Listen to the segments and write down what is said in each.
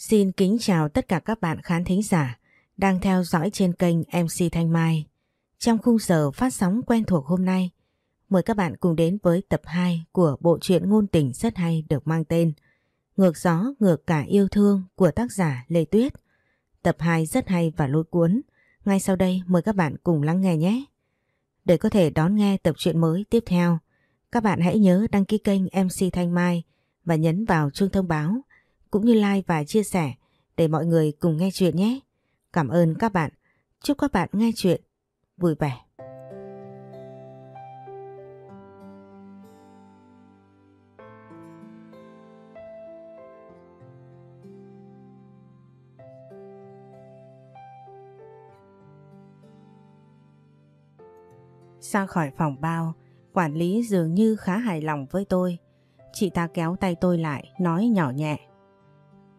Xin kính chào tất cả các bạn khán thính giả đang theo dõi trên kênh MC Thanh Mai. Trong khung giờ phát sóng quen thuộc hôm nay, mời các bạn cùng đến với tập 2 của bộ truyện ngôn tình rất hay được mang tên Ngược gió ngược cả yêu thương của tác giả Lê Tuyết. Tập 2 rất hay và lôi cuốn. Ngay sau đây mời các bạn cùng lắng nghe nhé. Để có thể đón nghe tập truyện mới tiếp theo, các bạn hãy nhớ đăng ký kênh MC Thanh Mai và nhấn vào chuông thông báo cũng như like và chia sẻ để mọi người cùng nghe chuyện nhé. Cảm ơn các bạn. Chúc các bạn nghe chuyện vui vẻ. Ra khỏi phòng bao, quản lý dường như khá hài lòng với tôi. Chị ta kéo tay tôi lại, nói nhỏ nhẹ.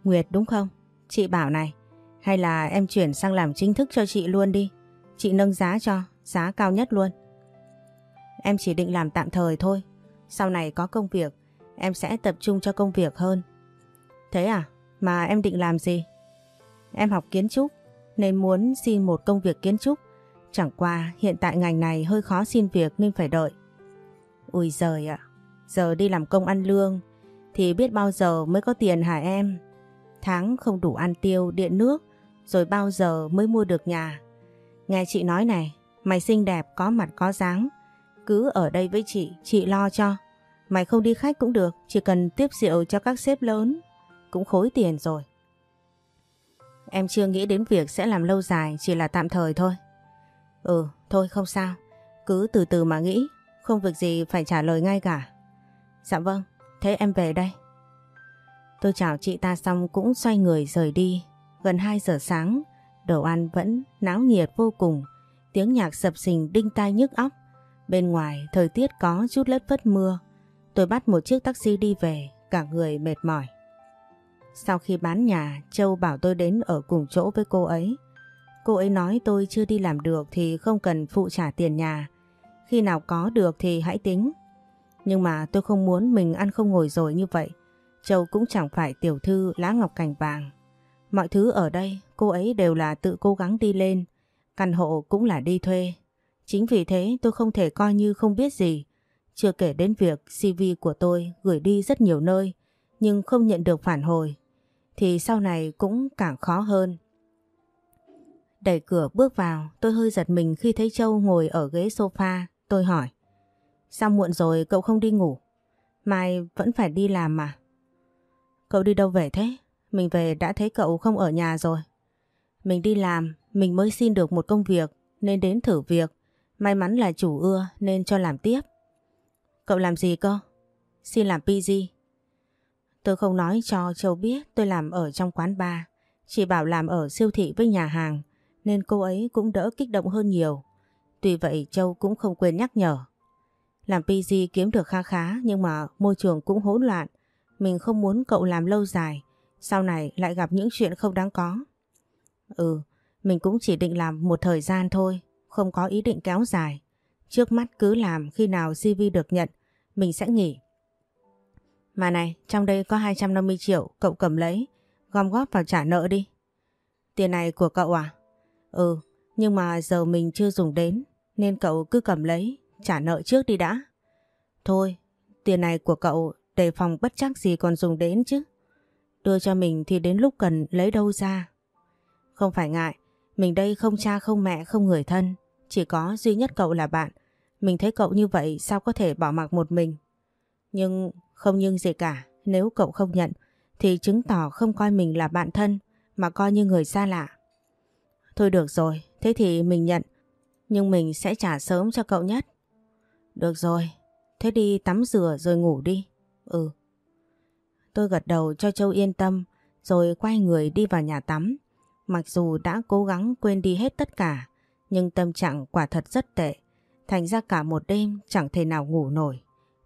Nguyệt đúng không? Chị bảo này, hay là em chuyển sang làm chính thức cho chị luôn đi. Chị nâng giá cho, giá cao nhất luôn. Em chỉ định làm tạm thời thôi. Sau này có công việc, em sẽ tập trung cho công việc hơn. Thế à? Mà em định làm gì? Em học kiến trúc, nên muốn xin một công việc kiến trúc. Chẳng qua hiện tại ngành này hơi khó xin việc nên phải đợi. Ui giời ạ, giờ đi làm công ăn lương thì biết bao giờ mới có tiền hả em? Tháng không đủ ăn tiêu, điện nước, rồi bao giờ mới mua được nhà. Nghe chị nói này, mày xinh đẹp, có mặt có dáng. Cứ ở đây với chị, chị lo cho. Mày không đi khách cũng được, chỉ cần tiếp rượu cho các sếp lớn, cũng khối tiền rồi. Em chưa nghĩ đến việc sẽ làm lâu dài, chỉ là tạm thời thôi. Ừ, thôi không sao, cứ từ từ mà nghĩ, không việc gì phải trả lời ngay cả. Dạ vâng, thế em về đây. Tôi chào chị ta xong cũng xoay người rời đi. Gần 2 giờ sáng, đồ ăn vẫn náo nhiệt vô cùng. Tiếng nhạc sập sình đinh tai nhức óc. Bên ngoài thời tiết có chút lất vất mưa. Tôi bắt một chiếc taxi đi về, cả người mệt mỏi. Sau khi bán nhà, Châu bảo tôi đến ở cùng chỗ với cô ấy. Cô ấy nói tôi chưa đi làm được thì không cần phụ trả tiền nhà. Khi nào có được thì hãy tính. Nhưng mà tôi không muốn mình ăn không ngồi rồi như vậy. Châu cũng chẳng phải tiểu thư lá ngọc cành vàng. Mọi thứ ở đây, cô ấy đều là tự cố gắng đi lên. Căn hộ cũng là đi thuê. Chính vì thế tôi không thể coi như không biết gì. Chưa kể đến việc CV của tôi gửi đi rất nhiều nơi, nhưng không nhận được phản hồi. Thì sau này cũng càng khó hơn. Đẩy cửa bước vào, tôi hơi giật mình khi thấy Châu ngồi ở ghế sofa. Tôi hỏi. Sao muộn rồi, cậu không đi ngủ? Mai vẫn phải đi làm mà. Cậu đi đâu về thế? Mình về đã thấy cậu không ở nhà rồi. Mình đi làm, mình mới xin được một công việc nên đến thử việc. May mắn là chủ ưa nên cho làm tiếp. Cậu làm gì cơ? Xin làm PG. Tôi không nói cho Châu biết tôi làm ở trong quán bar. Chỉ bảo làm ở siêu thị với nhà hàng nên cô ấy cũng đỡ kích động hơn nhiều. Tuy vậy Châu cũng không quên nhắc nhở. Làm PG kiếm được kha khá nhưng mà môi trường cũng hỗn loạn mình không muốn cậu làm lâu dài, sau này lại gặp những chuyện không đáng có. Ừ, mình cũng chỉ định làm một thời gian thôi, không có ý định kéo dài. Trước mắt cứ làm khi nào CV được nhận, mình sẽ nghỉ. Mà này, trong đây có 250 triệu, cậu cầm lấy, gom góp vào trả nợ đi. Tiền này của cậu à? Ừ, nhưng mà giờ mình chưa dùng đến, nên cậu cứ cầm lấy, trả nợ trước đi đã. Thôi, tiền này của cậu đề phòng bất chắc gì còn dùng đến chứ. Đưa cho mình thì đến lúc cần lấy đâu ra. Không phải ngại, mình đây không cha không mẹ không người thân, chỉ có duy nhất cậu là bạn. Mình thấy cậu như vậy sao có thể bỏ mặc một mình. Nhưng không nhưng gì cả, nếu cậu không nhận thì chứng tỏ không coi mình là bạn thân mà coi như người xa lạ. Thôi được rồi, thế thì mình nhận, nhưng mình sẽ trả sớm cho cậu nhất. Được rồi, thế đi tắm rửa rồi ngủ đi. Ừ. Tôi gật đầu cho Châu yên tâm rồi quay người đi vào nhà tắm. Mặc dù đã cố gắng quên đi hết tất cả nhưng tâm trạng quả thật rất tệ. Thành ra cả một đêm chẳng thể nào ngủ nổi.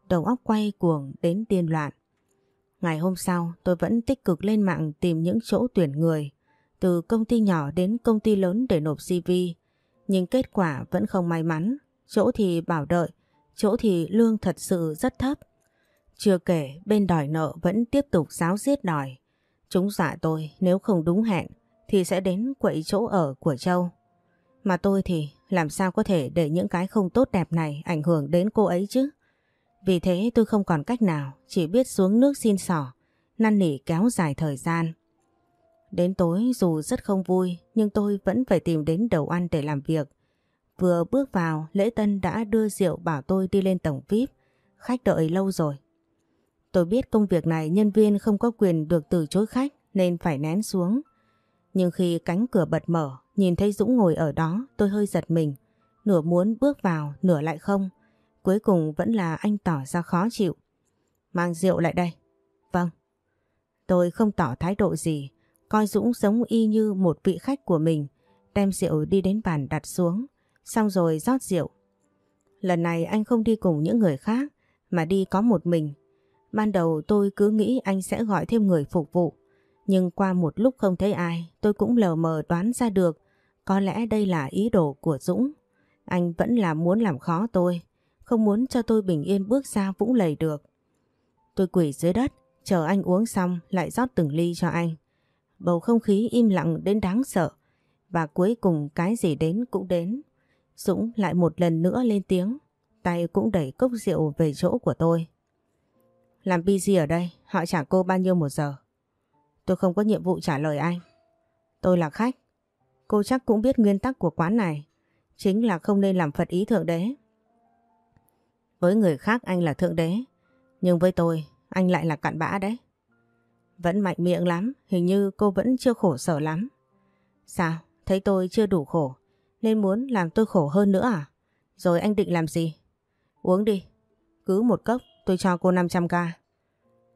Đầu óc quay cuồng đến điên loạn. Ngày hôm sau tôi vẫn tích cực lên mạng tìm những chỗ tuyển người. Từ công ty nhỏ đến công ty lớn để nộp CV. Nhưng kết quả vẫn không may mắn. Chỗ thì bảo đợi, chỗ thì lương thật sự rất thấp. Chưa kể bên đòi nợ vẫn tiếp tục giáo giết đòi. Chúng dọa tôi nếu không đúng hẹn thì sẽ đến quậy chỗ ở của Châu. Mà tôi thì làm sao có thể để những cái không tốt đẹp này ảnh hưởng đến cô ấy chứ? Vì thế tôi không còn cách nào, chỉ biết xuống nước xin sỏ, năn nỉ kéo dài thời gian. Đến tối dù rất không vui nhưng tôi vẫn phải tìm đến đầu ăn để làm việc. Vừa bước vào, lễ tân đã đưa rượu bảo tôi đi lên tổng VIP, khách đợi lâu rồi. Tôi biết công việc này nhân viên không có quyền được từ chối khách nên phải nén xuống. Nhưng khi cánh cửa bật mở, nhìn thấy Dũng ngồi ở đó tôi hơi giật mình. Nửa muốn bước vào, nửa lại không. Cuối cùng vẫn là anh tỏ ra khó chịu. Mang rượu lại đây. Vâng. Tôi không tỏ thái độ gì, coi Dũng giống y như một vị khách của mình, đem rượu đi đến bàn đặt xuống, xong rồi rót rượu. Lần này anh không đi cùng những người khác, mà đi có một mình. Ban đầu tôi cứ nghĩ anh sẽ gọi thêm người phục vụ, nhưng qua một lúc không thấy ai, tôi cũng lờ mờ đoán ra được có lẽ đây là ý đồ của Dũng. Anh vẫn là muốn làm khó tôi, không muốn cho tôi bình yên bước ra vũng lầy được. Tôi quỷ dưới đất, chờ anh uống xong lại rót từng ly cho anh. Bầu không khí im lặng đến đáng sợ. Và cuối cùng cái gì đến cũng đến. Dũng lại một lần nữa lên tiếng. Tay cũng đẩy cốc rượu về chỗ của tôi. Làm busy ở đây, họ trả cô bao nhiêu một giờ? Tôi không có nhiệm vụ trả lời anh. Tôi là khách. Cô chắc cũng biết nguyên tắc của quán này. Chính là không nên làm phật ý thượng đế. Với người khác anh là thượng đế. Nhưng với tôi, anh lại là cặn bã đấy. Vẫn mạnh miệng lắm, hình như cô vẫn chưa khổ sở lắm. Sao? Thấy tôi chưa đủ khổ, nên muốn làm tôi khổ hơn nữa à? Rồi anh định làm gì? Uống đi. Cứ một cốc, tôi cho cô 500k.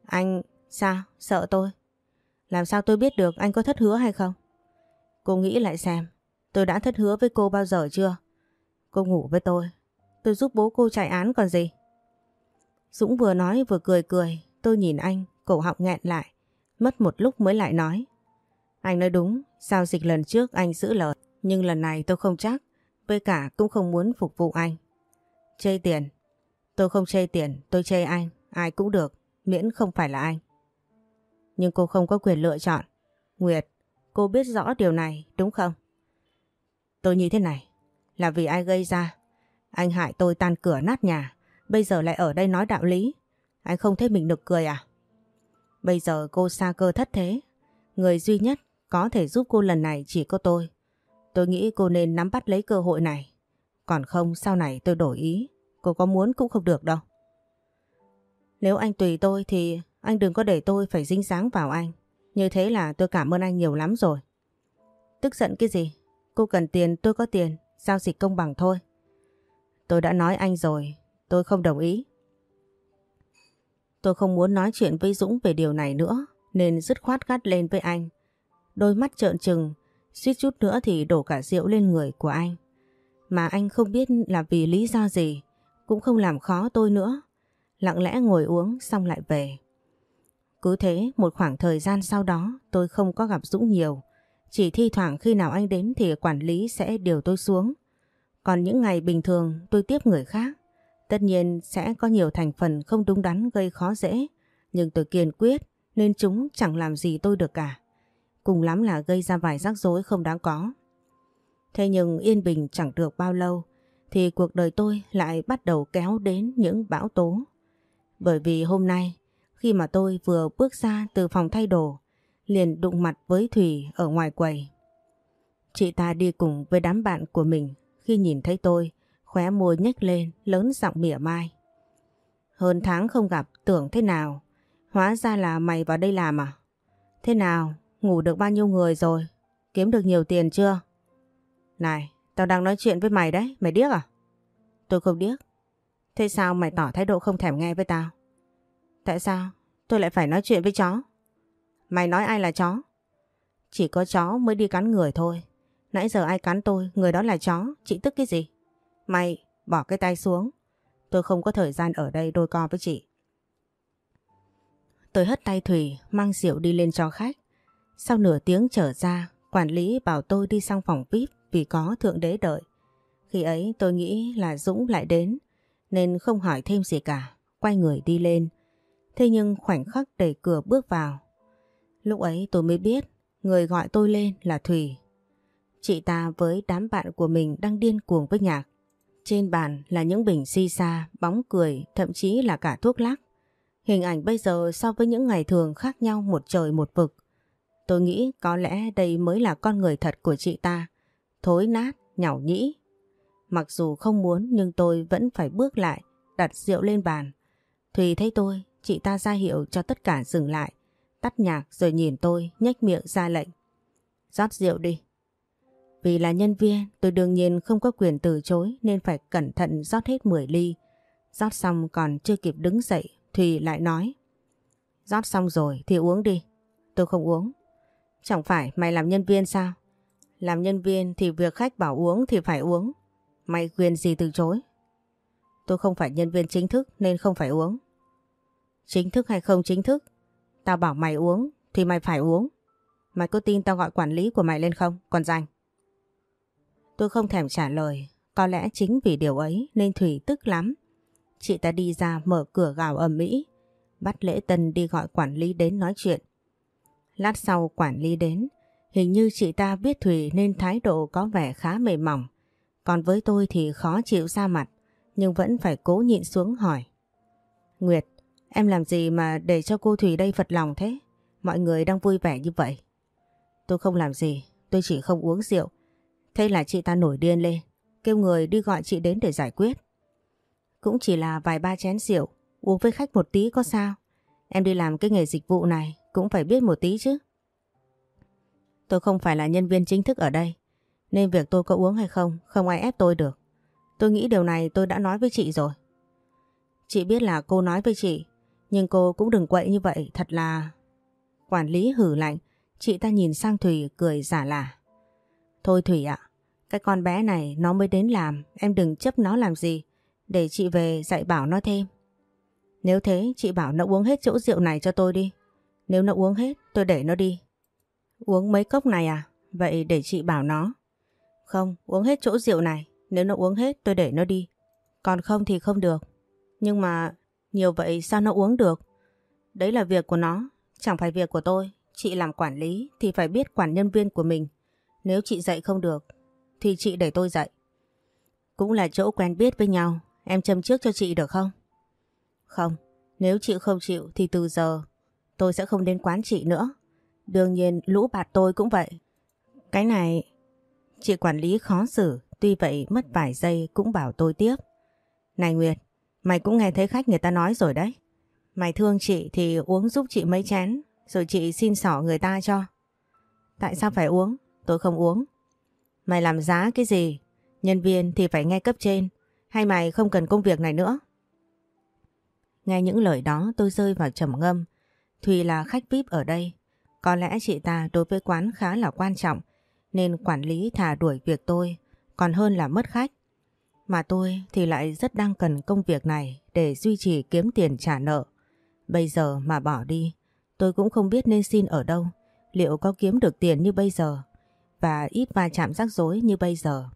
Anh, sao? Sợ tôi? Làm sao tôi biết được anh có thất hứa hay không? Cô nghĩ lại xem, tôi đã thất hứa với cô bao giờ chưa? Cô ngủ với tôi, tôi giúp bố cô chạy án còn gì? Dũng vừa nói vừa cười cười, tôi nhìn anh, cổ họng nghẹn lại. Mất một lúc mới lại nói. Anh nói đúng, giao dịch lần trước anh giữ lời, nhưng lần này tôi không chắc, với cả cũng không muốn phục vụ anh. Chê tiền. Tôi không chê tiền, tôi chê anh, ai cũng được, miễn không phải là anh. Nhưng cô không có quyền lựa chọn. Nguyệt, cô biết rõ điều này, đúng không? Tôi như thế này, là vì ai gây ra. Anh hại tôi tan cửa nát nhà, bây giờ lại ở đây nói đạo lý. Anh không thấy mình nực cười à? Bây giờ cô xa cơ thất thế. Người duy nhất có thể giúp cô lần này chỉ có tôi. Tôi nghĩ cô nên nắm bắt lấy cơ hội này. Còn không sau này tôi đổi ý. Cô có muốn cũng không được đâu. Nếu anh tùy tôi thì anh đừng có để tôi phải dính dáng vào anh. Như thế là tôi cảm ơn anh nhiều lắm rồi. Tức giận cái gì? Cô cần tiền tôi có tiền. Giao dịch công bằng thôi. Tôi đã nói anh rồi. Tôi không đồng ý. Tôi không muốn nói chuyện với Dũng về điều này nữa nên dứt khoát gắt lên với anh. Đôi mắt trợn trừng, suýt chút nữa thì đổ cả rượu lên người của anh. Mà anh không biết là vì lý do gì, cũng không làm khó tôi nữa. Lặng lẽ ngồi uống xong lại về. Cứ thế một khoảng thời gian sau đó tôi không có gặp Dũng nhiều. Chỉ thi thoảng khi nào anh đến thì quản lý sẽ điều tôi xuống. Còn những ngày bình thường tôi tiếp người khác. Tất nhiên sẽ có nhiều thành phần không đúng đắn gây khó dễ, nhưng tôi kiên quyết nên chúng chẳng làm gì tôi được cả. Cùng lắm là gây ra vài rắc rối không đáng có. Thế nhưng yên bình chẳng được bao lâu thì cuộc đời tôi lại bắt đầu kéo đến những bão tố. Bởi vì hôm nay khi mà tôi vừa bước ra từ phòng thay đồ liền đụng mặt với Thủy ở ngoài quầy. Chị ta đi cùng với đám bạn của mình khi nhìn thấy tôi Khóe môi nhếch lên, lớn giọng mỉa mai. Hơn tháng không gặp, tưởng thế nào? Hóa ra là mày vào đây làm à? Thế nào? Ngủ được bao nhiêu người rồi? Kiếm được nhiều tiền chưa? Này, tao đang nói chuyện với mày đấy, mày điếc à? Tôi không điếc. Thế sao mày tỏ thái độ không thèm nghe với tao? Tại sao? Tôi lại phải nói chuyện với chó. Mày nói ai là chó? Chỉ có chó mới đi cắn người thôi. Nãy giờ ai cắn tôi, người đó là chó, chị tức cái gì? Mày bỏ cái tay xuống. Tôi không có thời gian ở đây đôi co với chị. Tôi hất tay Thủy mang rượu đi lên cho khách. Sau nửa tiếng trở ra, quản lý bảo tôi đi sang phòng VIP vì có thượng đế đợi. Khi ấy tôi nghĩ là Dũng lại đến nên không hỏi thêm gì cả, quay người đi lên. Thế nhưng khoảnh khắc đẩy cửa bước vào. Lúc ấy tôi mới biết người gọi tôi lên là Thùy. Chị ta với đám bạn của mình đang điên cuồng với nhạc. Trên bàn là những bình si sa, bóng cười, thậm chí là cả thuốc lắc. Hình ảnh bây giờ so với những ngày thường khác nhau một trời một vực. Tôi nghĩ có lẽ đây mới là con người thật của chị ta. Thối nát, nhảo nhĩ. Mặc dù không muốn nhưng tôi vẫn phải bước lại, đặt rượu lên bàn. Thùy thấy tôi, chị ta ra hiệu cho tất cả dừng lại. Tắt nhạc rồi nhìn tôi, nhếch miệng ra lệnh. rót rượu đi. Vì là nhân viên, tôi đương nhiên không có quyền từ chối nên phải cẩn thận rót hết 10 ly. Rót xong còn chưa kịp đứng dậy, Thùy lại nói. Rót xong rồi thì uống đi. Tôi không uống. Chẳng phải mày làm nhân viên sao? Làm nhân viên thì việc khách bảo uống thì phải uống. Mày quyền gì từ chối? Tôi không phải nhân viên chính thức nên không phải uống. Chính thức hay không chính thức? Tao bảo mày uống thì mày phải uống. Mày có tin tao gọi quản lý của mày lên không? Còn danh. Tôi không thèm trả lời. Có lẽ chính vì điều ấy nên Thủy tức lắm. Chị ta đi ra mở cửa gào ầm mỹ, bắt lễ tân đi gọi quản lý đến nói chuyện. Lát sau quản lý đến, hình như chị ta biết Thủy nên thái độ có vẻ khá mềm mỏng. Còn với tôi thì khó chịu ra mặt, nhưng vẫn phải cố nhịn xuống hỏi. Nguyệt, em làm gì mà để cho cô Thủy đây phật lòng thế? Mọi người đang vui vẻ như vậy. Tôi không làm gì, tôi chỉ không uống rượu. Thế là chị ta nổi điên lên, kêu người đi gọi chị đến để giải quyết. Cũng chỉ là vài ba chén rượu, uống với khách một tí có sao. Em đi làm cái nghề dịch vụ này cũng phải biết một tí chứ. Tôi không phải là nhân viên chính thức ở đây, nên việc tôi có uống hay không, không ai ép tôi được. Tôi nghĩ điều này tôi đã nói với chị rồi. Chị biết là cô nói với chị, nhưng cô cũng đừng quậy như vậy, thật là... Quản lý hử lạnh, chị ta nhìn sang Thủy cười giả lả. Thôi Thủy ạ, cái con bé này nó mới đến làm, em đừng chấp nó làm gì, để chị về dạy bảo nó thêm. Nếu thế chị bảo nó uống hết chỗ rượu này cho tôi đi. Nếu nó uống hết tôi để nó đi. Uống mấy cốc này à? Vậy để chị bảo nó. Không, uống hết chỗ rượu này. Nếu nó uống hết tôi để nó đi. Còn không thì không được. Nhưng mà nhiều vậy sao nó uống được? Đấy là việc của nó, chẳng phải việc của tôi. Chị làm quản lý thì phải biết quản nhân viên của mình. Nếu chị dạy không được thì chị để tôi dạy. Cũng là chỗ quen biết với nhau. Em châm trước cho chị được không? Không, nếu chị không chịu thì từ giờ tôi sẽ không đến quán chị nữa. Đương nhiên lũ bạn tôi cũng vậy. Cái này, chị quản lý khó xử, tuy vậy mất vài giây cũng bảo tôi tiếp. Này Nguyệt, mày cũng nghe thấy khách người ta nói rồi đấy. Mày thương chị thì uống giúp chị mấy chén, rồi chị xin xỏ người ta cho. Tại sao phải uống? Tôi không uống. Mày làm giá cái gì? Nhân viên thì phải nghe cấp trên, hay mày không cần công việc này nữa? Nghe những lời đó tôi rơi vào trầm ngâm. Thùy là khách VIP ở đây. Có lẽ chị ta đối với quán khá là quan trọng nên quản lý thả đuổi việc tôi còn hơn là mất khách. Mà tôi thì lại rất đang cần công việc này để duy trì kiếm tiền trả nợ. Bây giờ mà bỏ đi, tôi cũng không biết nên xin ở đâu, liệu có kiếm được tiền như bây giờ và ít va chạm rắc rối như bây giờ.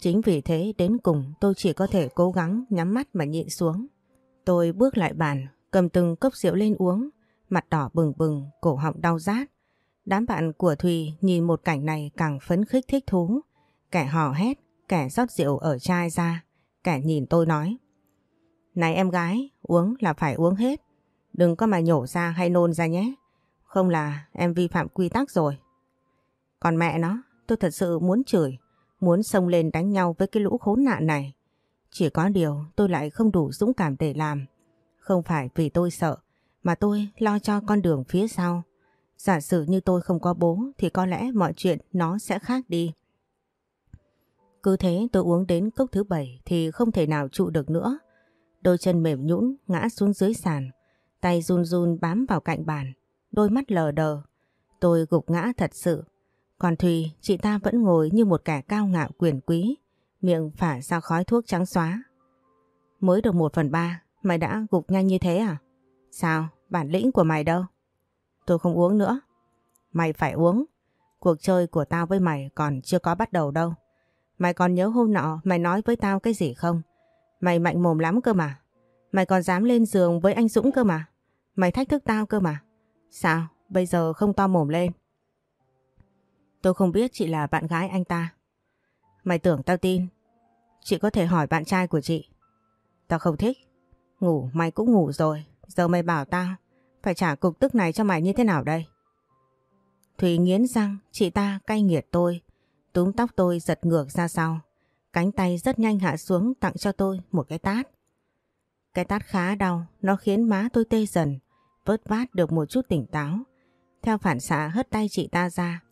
Chính vì thế đến cùng tôi chỉ có thể cố gắng nhắm mắt mà nhịn xuống. Tôi bước lại bàn, cầm từng cốc rượu lên uống, mặt đỏ bừng bừng, cổ họng đau rát. Đám bạn của Thùy nhìn một cảnh này càng phấn khích thích thú. Kẻ hò hét, kẻ rót rượu ở chai ra, kẻ nhìn tôi nói. Này em gái, uống là phải uống hết. Đừng có mà nhổ ra hay nôn ra nhé. Không là em vi phạm quy tắc rồi. Còn mẹ nó, tôi thật sự muốn chửi, muốn xông lên đánh nhau với cái lũ khốn nạn này. Chỉ có điều tôi lại không đủ dũng cảm để làm. Không phải vì tôi sợ, mà tôi lo cho con đường phía sau. Giả sử như tôi không có bố thì có lẽ mọi chuyện nó sẽ khác đi. Cứ thế tôi uống đến cốc thứ bảy thì không thể nào trụ được nữa. Đôi chân mềm nhũn ngã xuống dưới sàn, tay run run bám vào cạnh bàn, đôi mắt lờ đờ. Tôi gục ngã thật sự. Còn Thùy, chị ta vẫn ngồi như một kẻ cao ngạo quyền quý, miệng phả ra khói thuốc trắng xóa. Mới được một phần ba, mày đã gục nhanh như thế à? Sao? Bản lĩnh của mày đâu? Tôi không uống nữa. Mày phải uống. Cuộc chơi của tao với mày còn chưa có bắt đầu đâu. Mày còn nhớ hôm nọ mày nói với tao cái gì không? Mày mạnh mồm lắm cơ mà. Mày còn dám lên giường với anh Dũng cơ mà. Mày thách thức tao cơ mà. Sao? bây giờ không to mồm lên. Tôi không biết chị là bạn gái anh ta. Mày tưởng tao tin. Chị có thể hỏi bạn trai của chị. Tao không thích. Ngủ, mày cũng ngủ rồi. Giờ mày bảo tao phải trả cục tức này cho mày như thế nào đây? Thùy nghiến răng, chị ta cay nghiệt tôi. Túm tóc tôi giật ngược ra sau. Cánh tay rất nhanh hạ xuống tặng cho tôi một cái tát. Cái tát khá đau, nó khiến má tôi tê dần, vớt vát được một chút tỉnh táo. Theo phản xạ hất tay chị ta ra.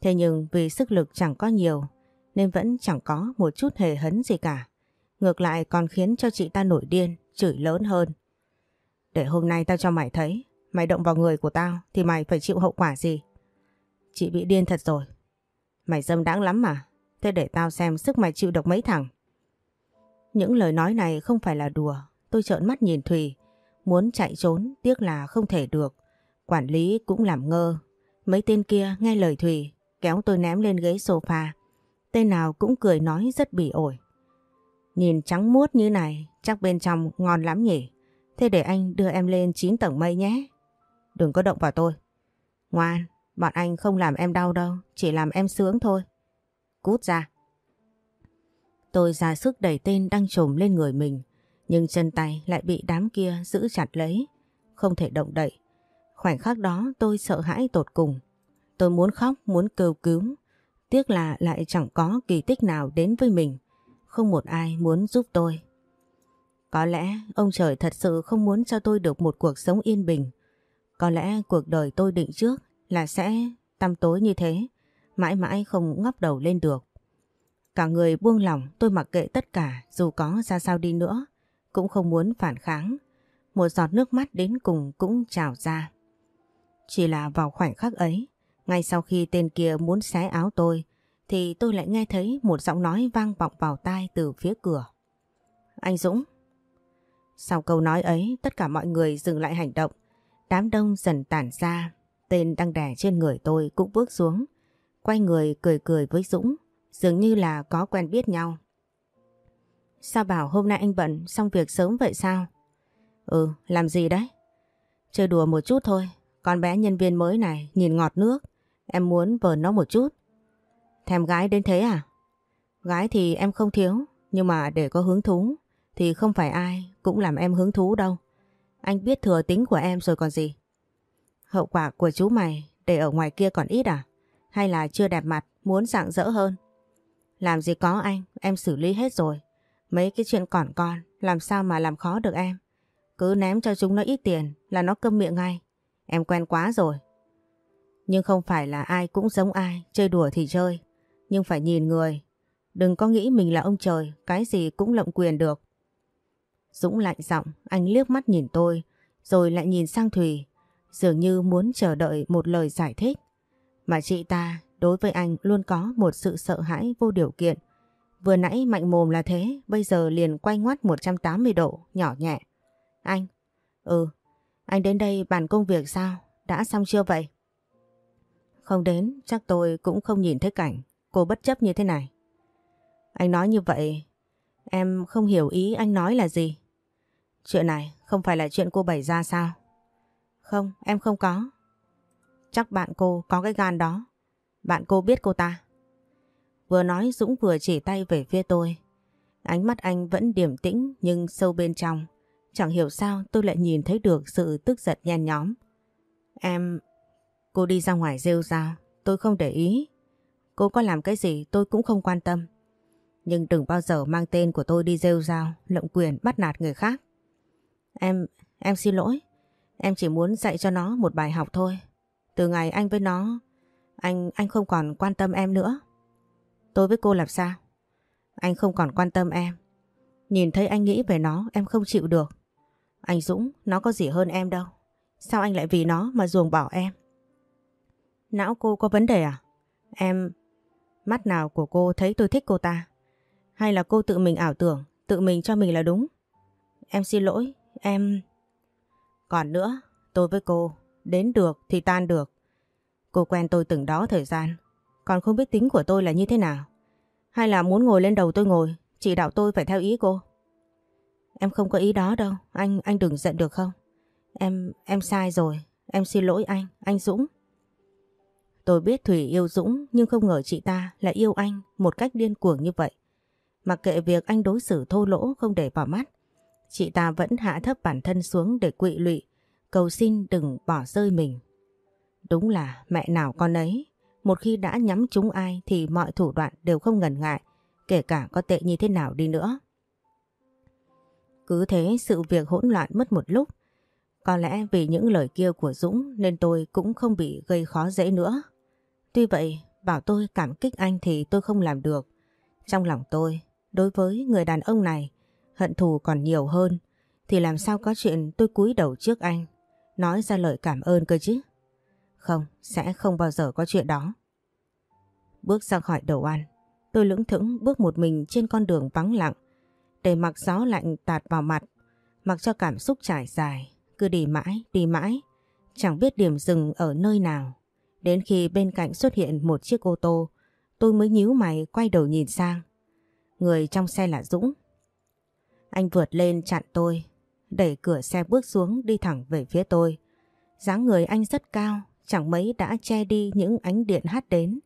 Thế nhưng vì sức lực chẳng có nhiều, nên vẫn chẳng có một chút hề hấn gì cả. Ngược lại còn khiến cho chị ta nổi điên, chửi lớn hơn. Để hôm nay tao cho mày thấy, mày động vào người của tao thì mày phải chịu hậu quả gì. Chị bị điên thật rồi. Mày dâm đáng lắm mà, thế để tao xem sức mày chịu được mấy thằng. Những lời nói này không phải là đùa, tôi trợn mắt nhìn Thùy, muốn chạy trốn tiếc là không thể được. Quản lý cũng làm ngơ, mấy tên kia nghe lời Thùy kéo tôi ném lên ghế sofa. Tên nào cũng cười nói rất bỉ ổi. Nhìn trắng muốt như này, chắc bên trong ngon lắm nhỉ. Thế để anh đưa em lên 9 tầng mây nhé. Đừng có động vào tôi. Ngoan, bọn anh không làm em đau đâu, chỉ làm em sướng thôi. Cút ra. Tôi ra sức đẩy tên đang trồm lên người mình, nhưng chân tay lại bị đám kia giữ chặt lấy, không thể động đậy. Khoảnh khắc đó tôi sợ hãi tột cùng. Tôi muốn khóc, muốn kêu cứu. Tiếc là lại chẳng có kỳ tích nào đến với mình. Không một ai muốn giúp tôi. Có lẽ ông trời thật sự không muốn cho tôi được một cuộc sống yên bình. Có lẽ cuộc đời tôi định trước là sẽ tăm tối như thế, mãi mãi không ngóc đầu lên được. Cả người buông lòng, tôi mặc kệ tất cả dù có ra sao đi nữa, cũng không muốn phản kháng. Một giọt nước mắt đến cùng cũng trào ra. Chỉ là vào khoảnh khắc ấy, ngay sau khi tên kia muốn xé áo tôi, thì tôi lại nghe thấy một giọng nói vang vọng vào tai từ phía cửa. Anh Dũng. Sau câu nói ấy, tất cả mọi người dừng lại hành động. Đám đông dần tản ra, tên đang đè trên người tôi cũng bước xuống. Quay người cười cười với Dũng, dường như là có quen biết nhau. Sao bảo hôm nay anh bận xong việc sớm vậy sao? Ừ, làm gì đấy? Chơi đùa một chút thôi, con bé nhân viên mới này nhìn ngọt nước, em muốn vờn nó một chút. Thèm gái đến thế à? Gái thì em không thiếu, nhưng mà để có hứng thú thì không phải ai cũng làm em hứng thú đâu. Anh biết thừa tính của em rồi còn gì. Hậu quả của chú mày để ở ngoài kia còn ít à? Hay là chưa đẹp mặt, muốn dạng dỡ hơn? Làm gì có anh, em xử lý hết rồi. Mấy cái chuyện còn con, làm sao mà làm khó được em? Cứ ném cho chúng nó ít tiền là nó câm miệng ngay. Em quen quá rồi. Nhưng không phải là ai cũng giống ai, chơi đùa thì chơi. Nhưng phải nhìn người. Đừng có nghĩ mình là ông trời, cái gì cũng lộng quyền được. Dũng lạnh giọng, anh liếc mắt nhìn tôi, rồi lại nhìn sang Thùy, dường như muốn chờ đợi một lời giải thích. Mà chị ta đối với anh luôn có một sự sợ hãi vô điều kiện. Vừa nãy mạnh mồm là thế, bây giờ liền quay ngoắt 180 độ, nhỏ nhẹ. Anh, ừ, anh đến đây bàn công việc sao? Đã xong chưa vậy? Không đến, chắc tôi cũng không nhìn thấy cảnh cô bất chấp như thế này. Anh nói như vậy, em không hiểu ý anh nói là gì. Chuyện này không phải là chuyện cô bày ra sao? Không, em không có. Chắc bạn cô có cái gan đó. Bạn cô biết cô ta. Vừa nói Dũng vừa chỉ tay về phía tôi. Ánh mắt anh vẫn điềm tĩnh nhưng sâu bên trong. Chẳng hiểu sao tôi lại nhìn thấy được sự tức giận nhen nhóm. Em... Cô đi ra ngoài rêu rao. Tôi không để ý. Cô có làm cái gì tôi cũng không quan tâm. Nhưng đừng bao giờ mang tên của tôi đi rêu rao, lộng quyền bắt nạt người khác. Em, em xin lỗi. Em chỉ muốn dạy cho nó một bài học thôi. Từ ngày anh với nó, anh anh không còn quan tâm em nữa. Tôi với cô làm sao? Anh không còn quan tâm em. Nhìn thấy anh nghĩ về nó em không chịu được. Anh Dũng, nó có gì hơn em đâu. Sao anh lại vì nó mà ruồng bỏ em? Não cô có vấn đề à? Em... Mắt nào của cô thấy tôi thích cô ta? Hay là cô tự mình ảo tưởng, tự mình cho mình là đúng? Em xin lỗi, em... Còn nữa, tôi với cô, đến được thì tan được. Cô quen tôi từng đó thời gian, còn không biết tính của tôi là như thế nào. Hay là muốn ngồi lên đầu tôi ngồi, chỉ đạo tôi phải theo ý cô. Em không có ý đó đâu, anh anh đừng giận được không? Em em sai rồi, em xin lỗi anh, anh Dũng. Tôi biết Thủy yêu Dũng nhưng không ngờ chị ta lại yêu anh một cách điên cuồng như vậy. Mặc kệ việc anh đối xử thô lỗ không để vào mắt, chị ta vẫn hạ thấp bản thân xuống để quỵ lụy, cầu xin đừng bỏ rơi mình. Đúng là mẹ nào con ấy, một khi đã nhắm trúng ai thì mọi thủ đoạn đều không ngần ngại, kể cả có tệ như thế nào đi nữa. Cứ thế sự việc hỗn loạn mất một lúc. Có lẽ vì những lời kia của Dũng nên tôi cũng không bị gây khó dễ nữa. Tuy vậy, bảo tôi cảm kích anh thì tôi không làm được. Trong lòng tôi, đối với người đàn ông này, hận thù còn nhiều hơn, thì làm sao có chuyện tôi cúi đầu trước anh, nói ra lời cảm ơn cơ chứ. Không, sẽ không bao giờ có chuyện đó. Bước ra khỏi đầu ăn, tôi lững thững bước một mình trên con đường vắng lặng, để mặc gió lạnh tạt vào mặt, mặc cho cảm xúc trải dài, cứ đi mãi, đi mãi, chẳng biết điểm dừng ở nơi nào. Đến khi bên cạnh xuất hiện một chiếc ô tô, tôi mới nhíu mày quay đầu nhìn sang. Người trong xe là Dũng. Anh vượt lên chặn tôi, đẩy cửa xe bước xuống đi thẳng về phía tôi. dáng người anh rất cao, chẳng mấy đã che đi những ánh điện hát đến,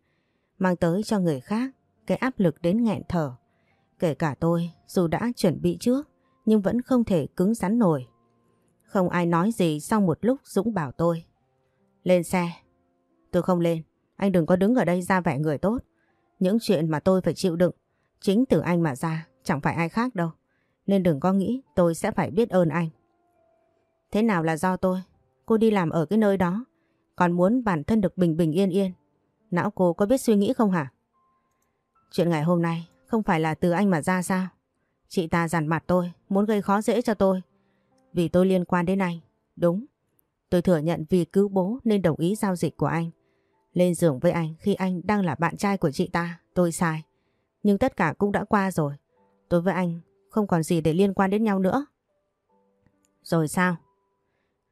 mang tới cho người khác cái áp lực đến nghẹn thở. Kể cả tôi, dù đã chuẩn bị trước, nhưng vẫn không thể cứng rắn nổi. Không ai nói gì sau một lúc Dũng bảo tôi. Lên xe. Tôi không lên, anh đừng có đứng ở đây ra vẻ người tốt. Những chuyện mà tôi phải chịu đựng, chính từ anh mà ra, chẳng phải ai khác đâu. Nên đừng có nghĩ tôi sẽ phải biết ơn anh. Thế nào là do tôi? Cô đi làm ở cái nơi đó, còn muốn bản thân được bình bình yên yên. Não cô có biết suy nghĩ không hả? Chuyện ngày hôm nay không phải là từ anh mà ra sao? Chị ta dằn mặt tôi, muốn gây khó dễ cho tôi. Vì tôi liên quan đến anh. Đúng. Tôi thừa nhận vì cứu bố nên đồng ý giao dịch của anh. Lên giường với anh khi anh đang là bạn trai của chị ta. Tôi sai. Nhưng tất cả cũng đã qua rồi. Tôi với anh không còn gì để liên quan đến nhau nữa. Rồi sao?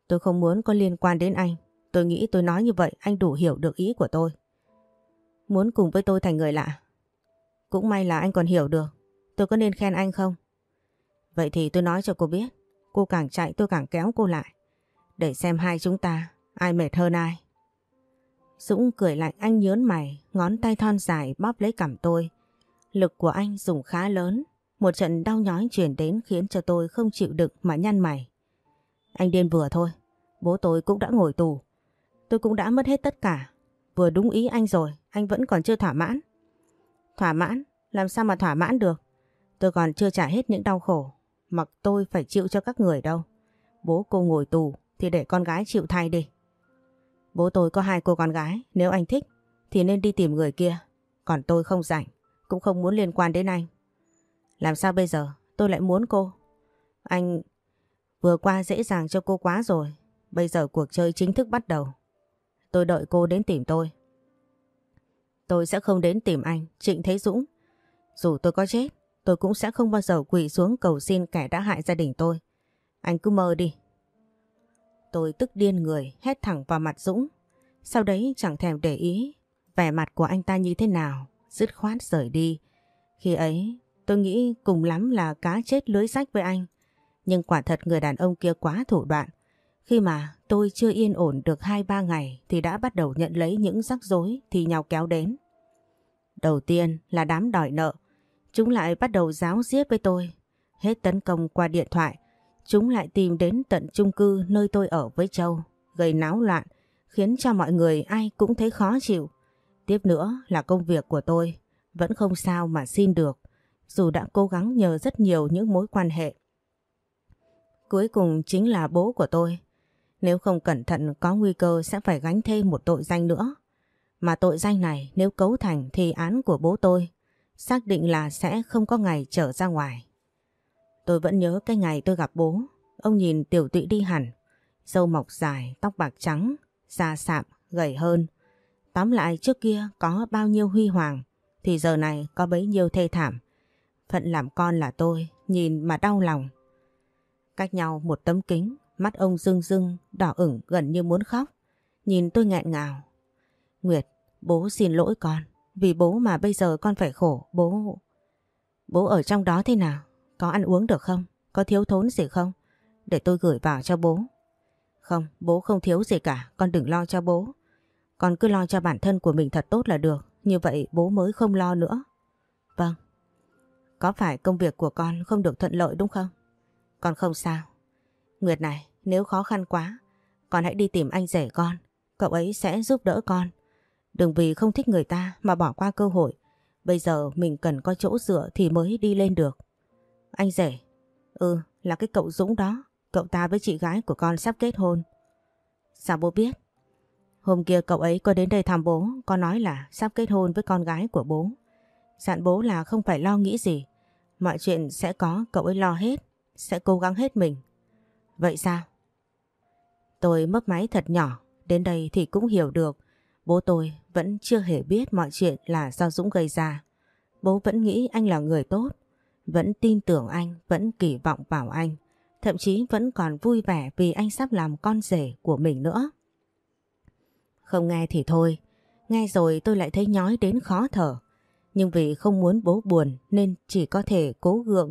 Tôi không muốn có liên quan đến anh. Tôi nghĩ tôi nói như vậy anh đủ hiểu được ý của tôi. Muốn cùng với tôi thành người lạ. Cũng may là anh còn hiểu được. Tôi có nên khen anh không? Vậy thì tôi nói cho cô biết. Cô càng chạy tôi càng kéo cô lại. Để xem hai chúng ta ai mệt hơn ai. Dũng cười lạnh anh nhớn mày, ngón tay thon dài bóp lấy cằm tôi. Lực của anh dùng khá lớn. Một trận đau nhói chuyển đến khiến cho tôi không chịu đựng mà nhăn mày. Anh điên vừa thôi. Bố tôi cũng đã ngồi tù. Tôi cũng đã mất hết tất cả. Vừa đúng ý anh rồi, anh vẫn còn chưa thỏa mãn. Thỏa mãn? Làm sao mà thỏa mãn được? Tôi còn chưa trả hết những đau khổ. Mặc tôi phải chịu cho các người đâu. Bố cô ngồi tù thì để con gái chịu thay đi. Bố tôi có hai cô con gái. Nếu anh thích thì nên đi tìm người kia. Còn tôi không rảnh. Cũng không muốn liên quan đến anh. Làm sao bây giờ? Tôi lại muốn cô. Anh vừa qua dễ dàng cho cô quá rồi. Bây giờ cuộc chơi chính thức bắt đầu. Tôi đợi cô đến tìm tôi. Tôi sẽ không đến tìm anh, Trịnh Thế Dũng. Dù tôi có chết, tôi cũng sẽ không bao giờ quỳ xuống cầu xin kẻ đã hại gia đình tôi. Anh cứ mơ đi. Tôi tức điên người, hét thẳng vào mặt Dũng. Sau đấy chẳng thèm để ý vẻ mặt của anh ta như thế nào, dứt khoát rời đi. Khi ấy, tôi nghĩ cùng lắm là cá chết lưới rách với anh. Nhưng quả thật người đàn ông kia quá thủ đoạn. Khi mà tôi chưa yên ổn được 2-3 ngày thì đã bắt đầu nhận lấy những rắc rối thì nhau kéo đến. Đầu tiên là đám đòi nợ. Chúng lại bắt đầu giáo giết với tôi. Hết tấn công qua điện thoại. Chúng lại tìm đến tận chung cư nơi tôi ở với Châu. Gây náo loạn. Khiến cho mọi người ai cũng thấy khó chịu. Tiếp nữa là công việc của tôi. Vẫn không sao mà xin được. Dù đã cố gắng nhờ rất nhiều những mối quan hệ. Cuối cùng chính là bố của tôi. Nếu không cẩn thận có nguy cơ sẽ phải gánh thêm một tội danh nữa. Mà tội danh này nếu cấu thành thì án của bố tôi xác định là sẽ không có ngày trở ra ngoài. Tôi vẫn nhớ cái ngày tôi gặp bố, ông nhìn tiểu tụy đi hẳn, dâu mọc dài, tóc bạc trắng, da sạm, gầy hơn. Tóm lại trước kia có bao nhiêu huy hoàng thì giờ này có bấy nhiêu thê thảm. Phận làm con là tôi, nhìn mà đau lòng. Cách nhau một tấm kính, mắt ông rưng rưng, đỏ ửng gần như muốn khóc. Nhìn tôi nghẹn ngào. Nguyệt, bố xin lỗi con. Vì bố mà bây giờ con phải khổ, bố... Bố ở trong đó thế nào? Có ăn uống được không? Có thiếu thốn gì không? Để tôi gửi vào cho bố. Không, bố không thiếu gì cả, con đừng lo cho bố. Con cứ lo cho bản thân của mình thật tốt là được, như vậy bố mới không lo nữa. Có phải công việc của con không được thuận lợi đúng không? Con không sao. Nguyệt này, nếu khó khăn quá, con hãy đi tìm anh rể con. Cậu ấy sẽ giúp đỡ con. Đừng vì không thích người ta mà bỏ qua cơ hội. Bây giờ mình cần có chỗ dựa thì mới đi lên được. Anh rể. Ừ, là cái cậu Dũng đó. Cậu ta với chị gái của con sắp kết hôn. Sao bố biết? Hôm kia cậu ấy có đến đây thăm bố, có nói là sắp kết hôn với con gái của bố. Dặn bố là không phải lo nghĩ gì. Mọi chuyện sẽ có cậu ấy lo hết, sẽ cố gắng hết mình. Vậy sao? Tôi mấp máy thật nhỏ, đến đây thì cũng hiểu được. Bố tôi vẫn chưa hề biết mọi chuyện là do Dũng gây ra. Bố vẫn nghĩ anh là người tốt, vẫn tin tưởng anh, vẫn kỳ vọng vào anh. Thậm chí vẫn còn vui vẻ vì anh sắp làm con rể của mình nữa. Không nghe thì thôi, nghe rồi tôi lại thấy nhói đến khó thở. Nhưng vì không muốn bố buồn nên chỉ có thể cố gượng,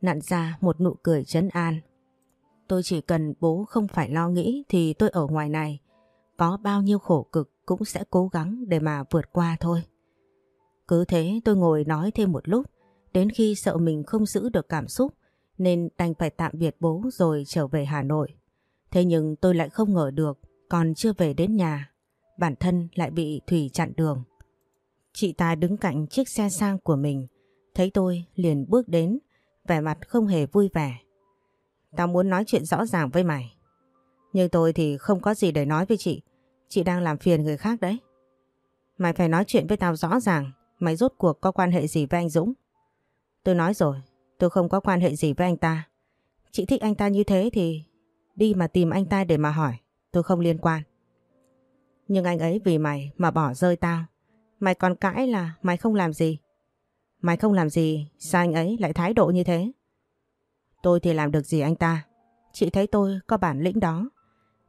nặn ra một nụ cười trấn an. Tôi chỉ cần bố không phải lo nghĩ thì tôi ở ngoài này. Có bao nhiêu khổ cực cũng sẽ cố gắng để mà vượt qua thôi. Cứ thế tôi ngồi nói thêm một lúc, đến khi sợ mình không giữ được cảm xúc nên đành phải tạm biệt bố rồi trở về Hà Nội. Thế nhưng tôi lại không ngờ được còn chưa về đến nhà, bản thân lại bị Thủy chặn đường. Chị ta đứng cạnh chiếc xe sang của mình, thấy tôi liền bước đến, vẻ mặt không hề vui vẻ. Tao muốn nói chuyện rõ ràng với mày. Nhưng tôi thì không có gì để nói với chị, chị đang làm phiền người khác đấy. Mày phải nói chuyện với tao rõ ràng, mày rốt cuộc có quan hệ gì với anh Dũng. Tôi nói rồi, tôi không có quan hệ gì với anh ta. Chị thích anh ta như thế thì đi mà tìm anh ta để mà hỏi, tôi không liên quan. Nhưng anh ấy vì mày mà bỏ rơi tao. Mày còn cãi là mày không làm gì. Mày không làm gì, sao anh ấy lại thái độ như thế? Tôi thì làm được gì anh ta? Chị thấy tôi có bản lĩnh đó.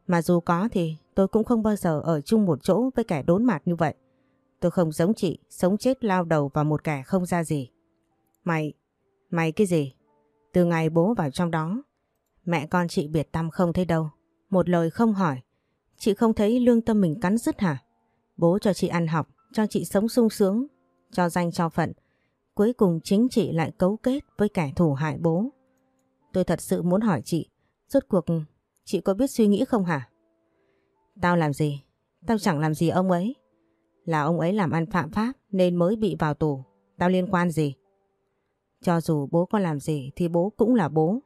Mà dù có thì tôi cũng không bao giờ ở chung một chỗ với kẻ đốn mặt như vậy. Tôi không giống chị, sống chết lao đầu vào một kẻ không ra gì. Mày, mày cái gì? Từ ngày bố vào trong đó, mẹ con chị biệt tâm không thấy đâu. Một lời không hỏi, chị không thấy lương tâm mình cắn rứt hả? Bố cho chị ăn học, cho chị sống sung sướng, cho danh cho phận. Cuối cùng chính chị lại cấu kết với kẻ thù hại bố. Tôi thật sự muốn hỏi chị, rốt cuộc chị có biết suy nghĩ không hả? Tao làm gì? Tao chẳng làm gì ông ấy. Là ông ấy làm ăn phạm pháp nên mới bị vào tù. Tao liên quan gì? Cho dù bố có làm gì thì bố cũng là bố.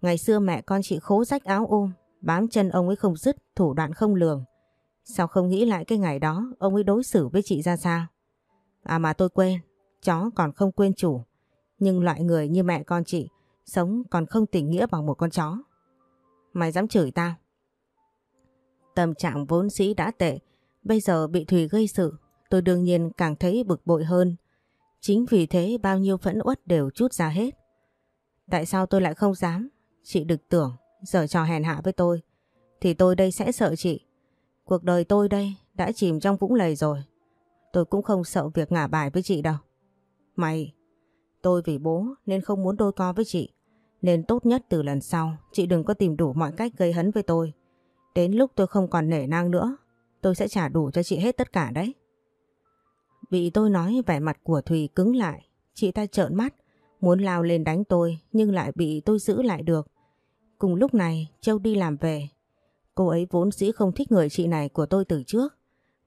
Ngày xưa mẹ con chị khố rách áo ôm, bám chân ông ấy không dứt, thủ đoạn không lường. Sao không nghĩ lại cái ngày đó ông ấy đối xử với chị ra sao? À mà tôi quên, chó còn không quên chủ. Nhưng loại người như mẹ con chị sống còn không tình nghĩa bằng một con chó. Mày dám chửi tao? Tâm trạng vốn sĩ đã tệ, bây giờ bị Thùy gây sự, tôi đương nhiên càng thấy bực bội hơn. Chính vì thế bao nhiêu phẫn uất đều chút ra hết. Tại sao tôi lại không dám? Chị đừng tưởng, giờ trò hèn hạ với tôi, thì tôi đây sẽ sợ chị. Cuộc đời tôi đây đã chìm trong vũng lầy rồi. Tôi cũng không sợ việc ngả bài với chị đâu. Mày, tôi vì bố nên không muốn đôi co với chị. Nên tốt nhất từ lần sau chị đừng có tìm đủ mọi cách gây hấn với tôi. Đến lúc tôi không còn nể nang nữa, tôi sẽ trả đủ cho chị hết tất cả đấy. Bị tôi nói vẻ mặt của Thùy cứng lại, chị ta trợn mắt, muốn lao lên đánh tôi nhưng lại bị tôi giữ lại được. Cùng lúc này Châu đi làm về, cô ấy vốn dĩ không thích người chị này của tôi từ trước.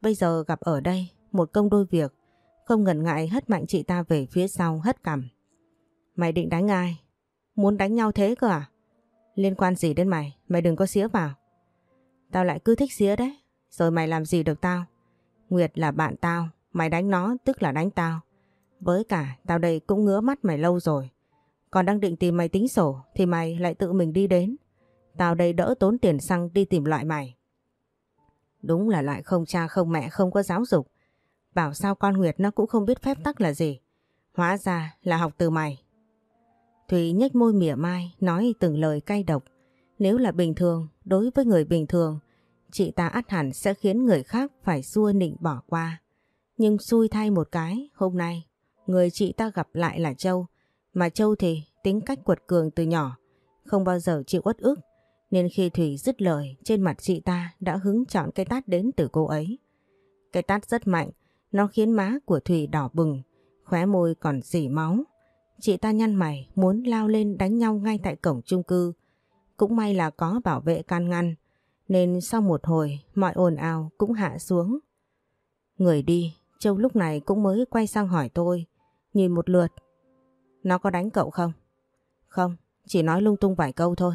Bây giờ gặp ở đây, một công đôi việc, không ngần ngại hất mạnh chị ta về phía sau hất cằm. Mày định đánh ai? Muốn đánh nhau thế cơ à? Liên quan gì đến mày? Mày đừng có xía vào. Tao lại cứ thích xía đấy. Rồi mày làm gì được tao? Nguyệt là bạn tao. Mày đánh nó tức là đánh tao. Với cả tao đây cũng ngứa mắt mày lâu rồi. Còn đang định tìm mày tính sổ thì mày lại tự mình đi đến. Tao đây đỡ tốn tiền xăng đi tìm loại mày. Đúng là lại không cha không mẹ không có giáo dục. Bảo sao con Nguyệt nó cũng không biết phép tắc là gì. Hóa ra là học từ mày. Thùy nhếch môi mỉa mai nói từng lời cay độc. Nếu là bình thường, đối với người bình thường, chị ta ắt hẳn sẽ khiến người khác phải xua nịnh bỏ qua. Nhưng xui thay một cái, hôm nay, người chị ta gặp lại là Châu. Mà Châu thì tính cách quật cường từ nhỏ, không bao giờ chịu uất ức, nên khi Thủy dứt lời trên mặt chị ta đã hứng chọn cái tát đến từ cô ấy. Cái tát rất mạnh, nó khiến má của Thủy đỏ bừng, khóe môi còn dỉ máu. Chị ta nhăn mày muốn lao lên đánh nhau ngay tại cổng chung cư. Cũng may là có bảo vệ can ngăn, nên sau một hồi mọi ồn ào cũng hạ xuống. Người đi, Châu lúc này cũng mới quay sang hỏi tôi, nhìn một lượt. Nó có đánh cậu không? Không, chỉ nói lung tung vài câu thôi.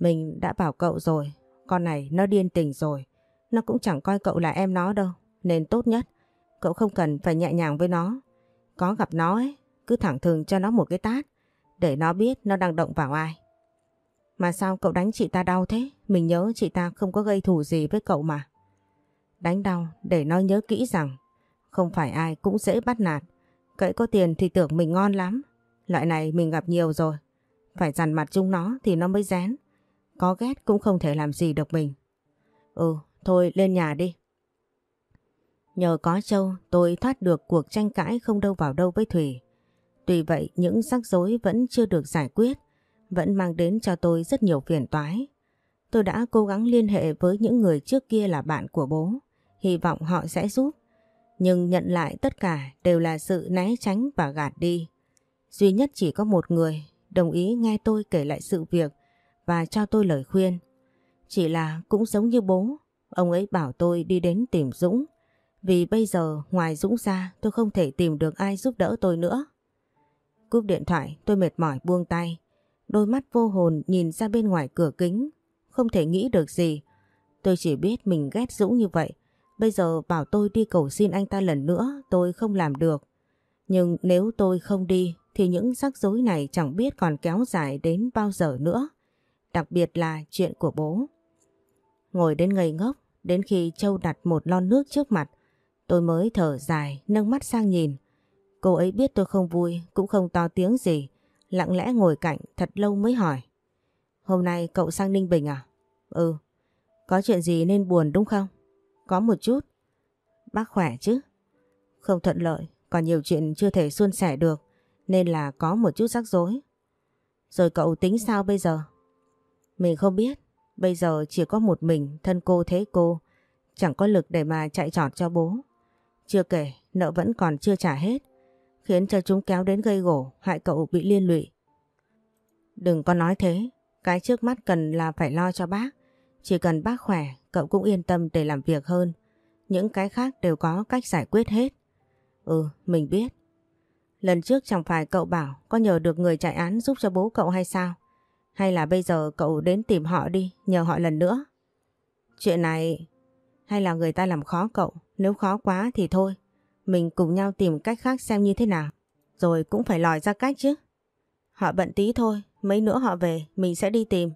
Mình đã bảo cậu rồi, con này nó điên tình rồi. Nó cũng chẳng coi cậu là em nó đâu, nên tốt nhất cậu không cần phải nhẹ nhàng với nó. Có gặp nó ấy, cứ thẳng thừng cho nó một cái tát, để nó biết nó đang động vào ai. Mà sao cậu đánh chị ta đau thế? Mình nhớ chị ta không có gây thù gì với cậu mà. Đánh đau để nó nhớ kỹ rằng không phải ai cũng dễ bắt nạt. Cậy có tiền thì tưởng mình ngon lắm. Loại này mình gặp nhiều rồi. Phải dằn mặt chung nó thì nó mới rén. Có ghét cũng không thể làm gì được mình. Ừ, thôi lên nhà đi. Nhờ có Châu tôi thoát được cuộc tranh cãi không đâu vào đâu với Thủy. Tuy vậy những rắc rối vẫn chưa được giải quyết, vẫn mang đến cho tôi rất nhiều phiền toái. Tôi đã cố gắng liên hệ với những người trước kia là bạn của bố, hy vọng họ sẽ giúp. Nhưng nhận lại tất cả đều là sự né tránh và gạt đi. Duy nhất chỉ có một người đồng ý nghe tôi kể lại sự việc và cho tôi lời khuyên. Chỉ là cũng giống như bố, ông ấy bảo tôi đi đến tìm Dũng. Vì bây giờ ngoài Dũng ra tôi không thể tìm được ai giúp đỡ tôi nữa. Cúp điện thoại tôi mệt mỏi buông tay. Đôi mắt vô hồn nhìn ra bên ngoài cửa kính. Không thể nghĩ được gì. Tôi chỉ biết mình ghét Dũng như vậy. Bây giờ bảo tôi đi cầu xin anh ta lần nữa tôi không làm được. Nhưng nếu tôi không đi thì những rắc rối này chẳng biết còn kéo dài đến bao giờ nữa. Đặc biệt là chuyện của bố. Ngồi đến ngây ngốc, đến khi Châu đặt một lon nước trước mặt, tôi mới thở dài, nâng mắt sang nhìn. Cô ấy biết tôi không vui, cũng không to tiếng gì, lặng lẽ ngồi cạnh thật lâu mới hỏi. Hôm nay cậu sang Ninh Bình à? Ừ. Có chuyện gì nên buồn đúng không? Có một chút. Bác khỏe chứ? Không thuận lợi, còn nhiều chuyện chưa thể suôn sẻ được, nên là có một chút rắc rối. Rồi cậu tính sao bây giờ? Mình không biết, bây giờ chỉ có một mình thân cô thế cô, chẳng có lực để mà chạy trọt cho bố. Chưa kể, nợ vẫn còn chưa trả hết, khiến cho chúng kéo đến gây gổ, hại cậu bị liên lụy. Đừng có nói thế, cái trước mắt cần là phải lo cho bác. Chỉ cần bác khỏe, cậu cũng yên tâm để làm việc hơn. Những cái khác đều có cách giải quyết hết. Ừ, mình biết. Lần trước chẳng phải cậu bảo có nhờ được người chạy án giúp cho bố cậu hay sao? Hay là bây giờ cậu đến tìm họ đi, nhờ họ lần nữa? Chuyện này... Hay là người ta làm khó cậu, nếu khó quá thì thôi. Mình cùng nhau tìm cách khác xem như thế nào. Rồi cũng phải lòi ra cách chứ. Họ bận tí thôi, mấy nữa họ về, mình sẽ đi tìm.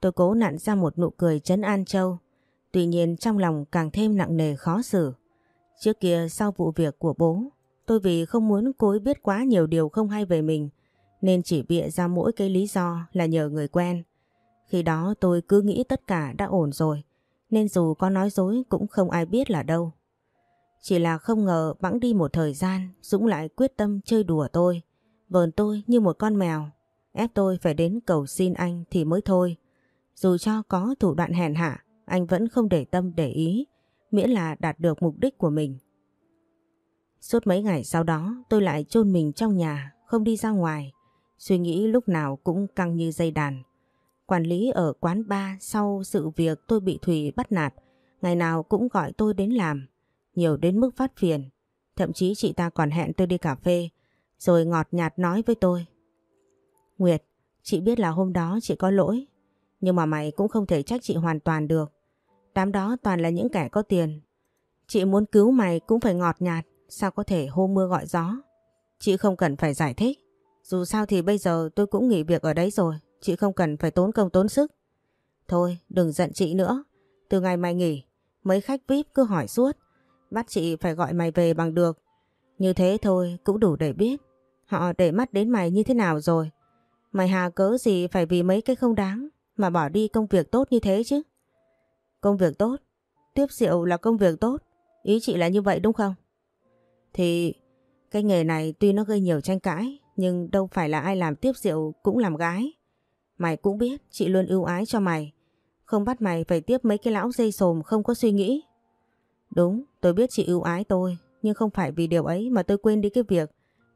Tôi cố nặn ra một nụ cười chấn an Châu. Tuy nhiên trong lòng càng thêm nặng nề khó xử. Trước kia sau vụ việc của bố, tôi vì không muốn cô ấy biết quá nhiều điều không hay về mình, nên chỉ bịa ra mỗi cái lý do là nhờ người quen. Khi đó tôi cứ nghĩ tất cả đã ổn rồi, nên dù có nói dối cũng không ai biết là đâu. Chỉ là không ngờ bẵng đi một thời gian Dũng lại quyết tâm chơi đùa tôi Vờn tôi như một con mèo Ép tôi phải đến cầu xin anh thì mới thôi Dù cho có thủ đoạn hèn hạ Anh vẫn không để tâm để ý Miễn là đạt được mục đích của mình Suốt mấy ngày sau đó tôi lại chôn mình trong nhà Không đi ra ngoài Suy nghĩ lúc nào cũng căng như dây đàn Quản lý ở quán bar sau sự việc tôi bị Thủy bắt nạt Ngày nào cũng gọi tôi đến làm nhiều đến mức phát phiền. Thậm chí chị ta còn hẹn tôi đi cà phê, rồi ngọt nhạt nói với tôi. Nguyệt, chị biết là hôm đó chị có lỗi, nhưng mà mày cũng không thể trách chị hoàn toàn được. Đám đó toàn là những kẻ có tiền. Chị muốn cứu mày cũng phải ngọt nhạt, sao có thể hô mưa gọi gió. Chị không cần phải giải thích. Dù sao thì bây giờ tôi cũng nghỉ việc ở đấy rồi, chị không cần phải tốn công tốn sức. Thôi, đừng giận chị nữa. Từ ngày mày nghỉ, mấy khách VIP cứ hỏi suốt. Bắt chị phải gọi mày về bằng được. Như thế thôi cũng đủ để biết. Họ để mắt đến mày như thế nào rồi. Mày hà cớ gì phải vì mấy cái không đáng mà bỏ đi công việc tốt như thế chứ. Công việc tốt? Tiếp rượu là công việc tốt. Ý chị là như vậy đúng không? Thì cái nghề này tuy nó gây nhiều tranh cãi nhưng đâu phải là ai làm tiếp rượu cũng làm gái. Mày cũng biết chị luôn ưu ái cho mày. Không bắt mày phải tiếp mấy cái lão dây sồm không có suy nghĩ. Đúng, tôi biết chị ưu ái tôi, nhưng không phải vì điều ấy mà tôi quên đi cái việc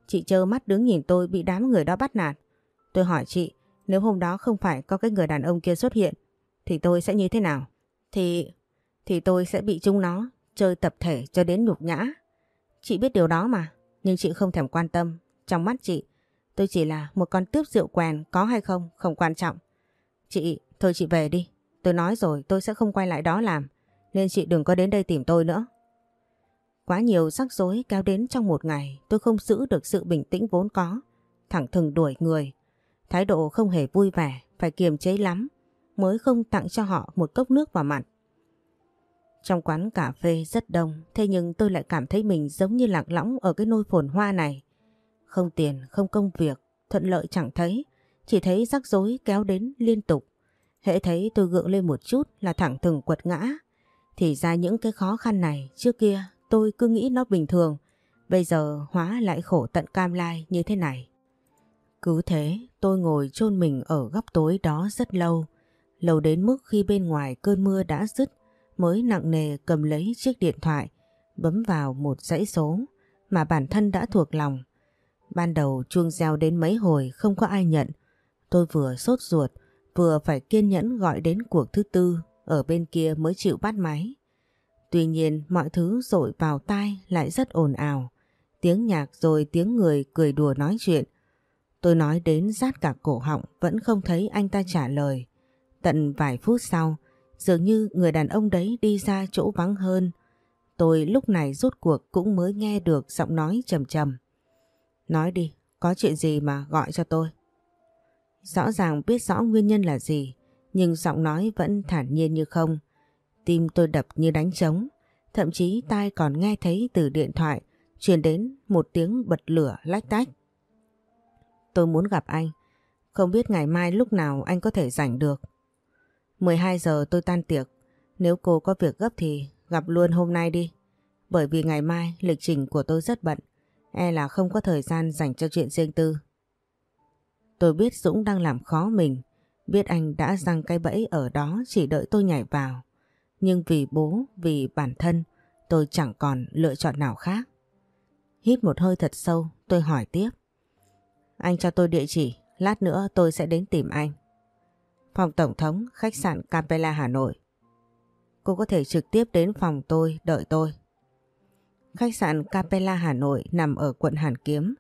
chị trơ mắt đứng nhìn tôi bị đám người đó bắt nạt. Tôi hỏi chị, nếu hôm đó không phải có cái người đàn ông kia xuất hiện, thì tôi sẽ như thế nào? Thì... thì tôi sẽ bị chúng nó chơi tập thể cho đến nhục nhã. Chị biết điều đó mà, nhưng chị không thèm quan tâm. Trong mắt chị, tôi chỉ là một con tướp rượu quèn có hay không, không quan trọng. Chị, thôi chị về đi. Tôi nói rồi tôi sẽ không quay lại đó làm, nên chị đừng có đến đây tìm tôi nữa. Quá nhiều rắc rối kéo đến trong một ngày tôi không giữ được sự bình tĩnh vốn có. Thẳng thừng đuổi người. Thái độ không hề vui vẻ, phải kiềm chế lắm mới không tặng cho họ một cốc nước vào mặt. Trong quán cà phê rất đông, thế nhưng tôi lại cảm thấy mình giống như lạc lõng ở cái nôi phồn hoa này. Không tiền, không công việc, thuận lợi chẳng thấy, chỉ thấy rắc rối kéo đến liên tục. Hễ thấy tôi gượng lên một chút là thẳng thừng quật ngã. Thì ra những cái khó khăn này trước kia tôi cứ nghĩ nó bình thường, bây giờ hóa lại khổ tận cam lai như thế này. Cứ thế tôi ngồi chôn mình ở góc tối đó rất lâu, lâu đến mức khi bên ngoài cơn mưa đã dứt mới nặng nề cầm lấy chiếc điện thoại, bấm vào một dãy số mà bản thân đã thuộc lòng. Ban đầu chuông reo đến mấy hồi không có ai nhận, tôi vừa sốt ruột vừa phải kiên nhẫn gọi đến cuộc thứ tư ở bên kia mới chịu bắt máy. Tuy nhiên mọi thứ rội vào tai lại rất ồn ào. Tiếng nhạc rồi tiếng người cười đùa nói chuyện. Tôi nói đến rát cả cổ họng vẫn không thấy anh ta trả lời. Tận vài phút sau, dường như người đàn ông đấy đi ra chỗ vắng hơn. Tôi lúc này rút cuộc cũng mới nghe được giọng nói trầm trầm. Nói đi, có chuyện gì mà gọi cho tôi? Rõ ràng biết rõ nguyên nhân là gì, nhưng giọng nói vẫn thản nhiên như không. Tim tôi đập như đánh trống, thậm chí tai còn nghe thấy từ điện thoại truyền đến một tiếng bật lửa lách tách. Tôi muốn gặp anh, không biết ngày mai lúc nào anh có thể rảnh được. 12 giờ tôi tan tiệc, nếu cô có việc gấp thì gặp luôn hôm nay đi. Bởi vì ngày mai lịch trình của tôi rất bận, e là không có thời gian dành cho chuyện riêng tư. Tôi biết Dũng đang làm khó mình, biết anh đã răng cái bẫy ở đó chỉ đợi tôi nhảy vào. Nhưng vì bố, vì bản thân, tôi chẳng còn lựa chọn nào khác. Hít một hơi thật sâu, tôi hỏi tiếp. Anh cho tôi địa chỉ, lát nữa tôi sẽ đến tìm anh. Phòng Tổng thống, khách sạn Capella Hà Nội. Cô có thể trực tiếp đến phòng tôi, đợi tôi. Khách sạn Capella Hà Nội nằm ở quận Hàn Kiếm,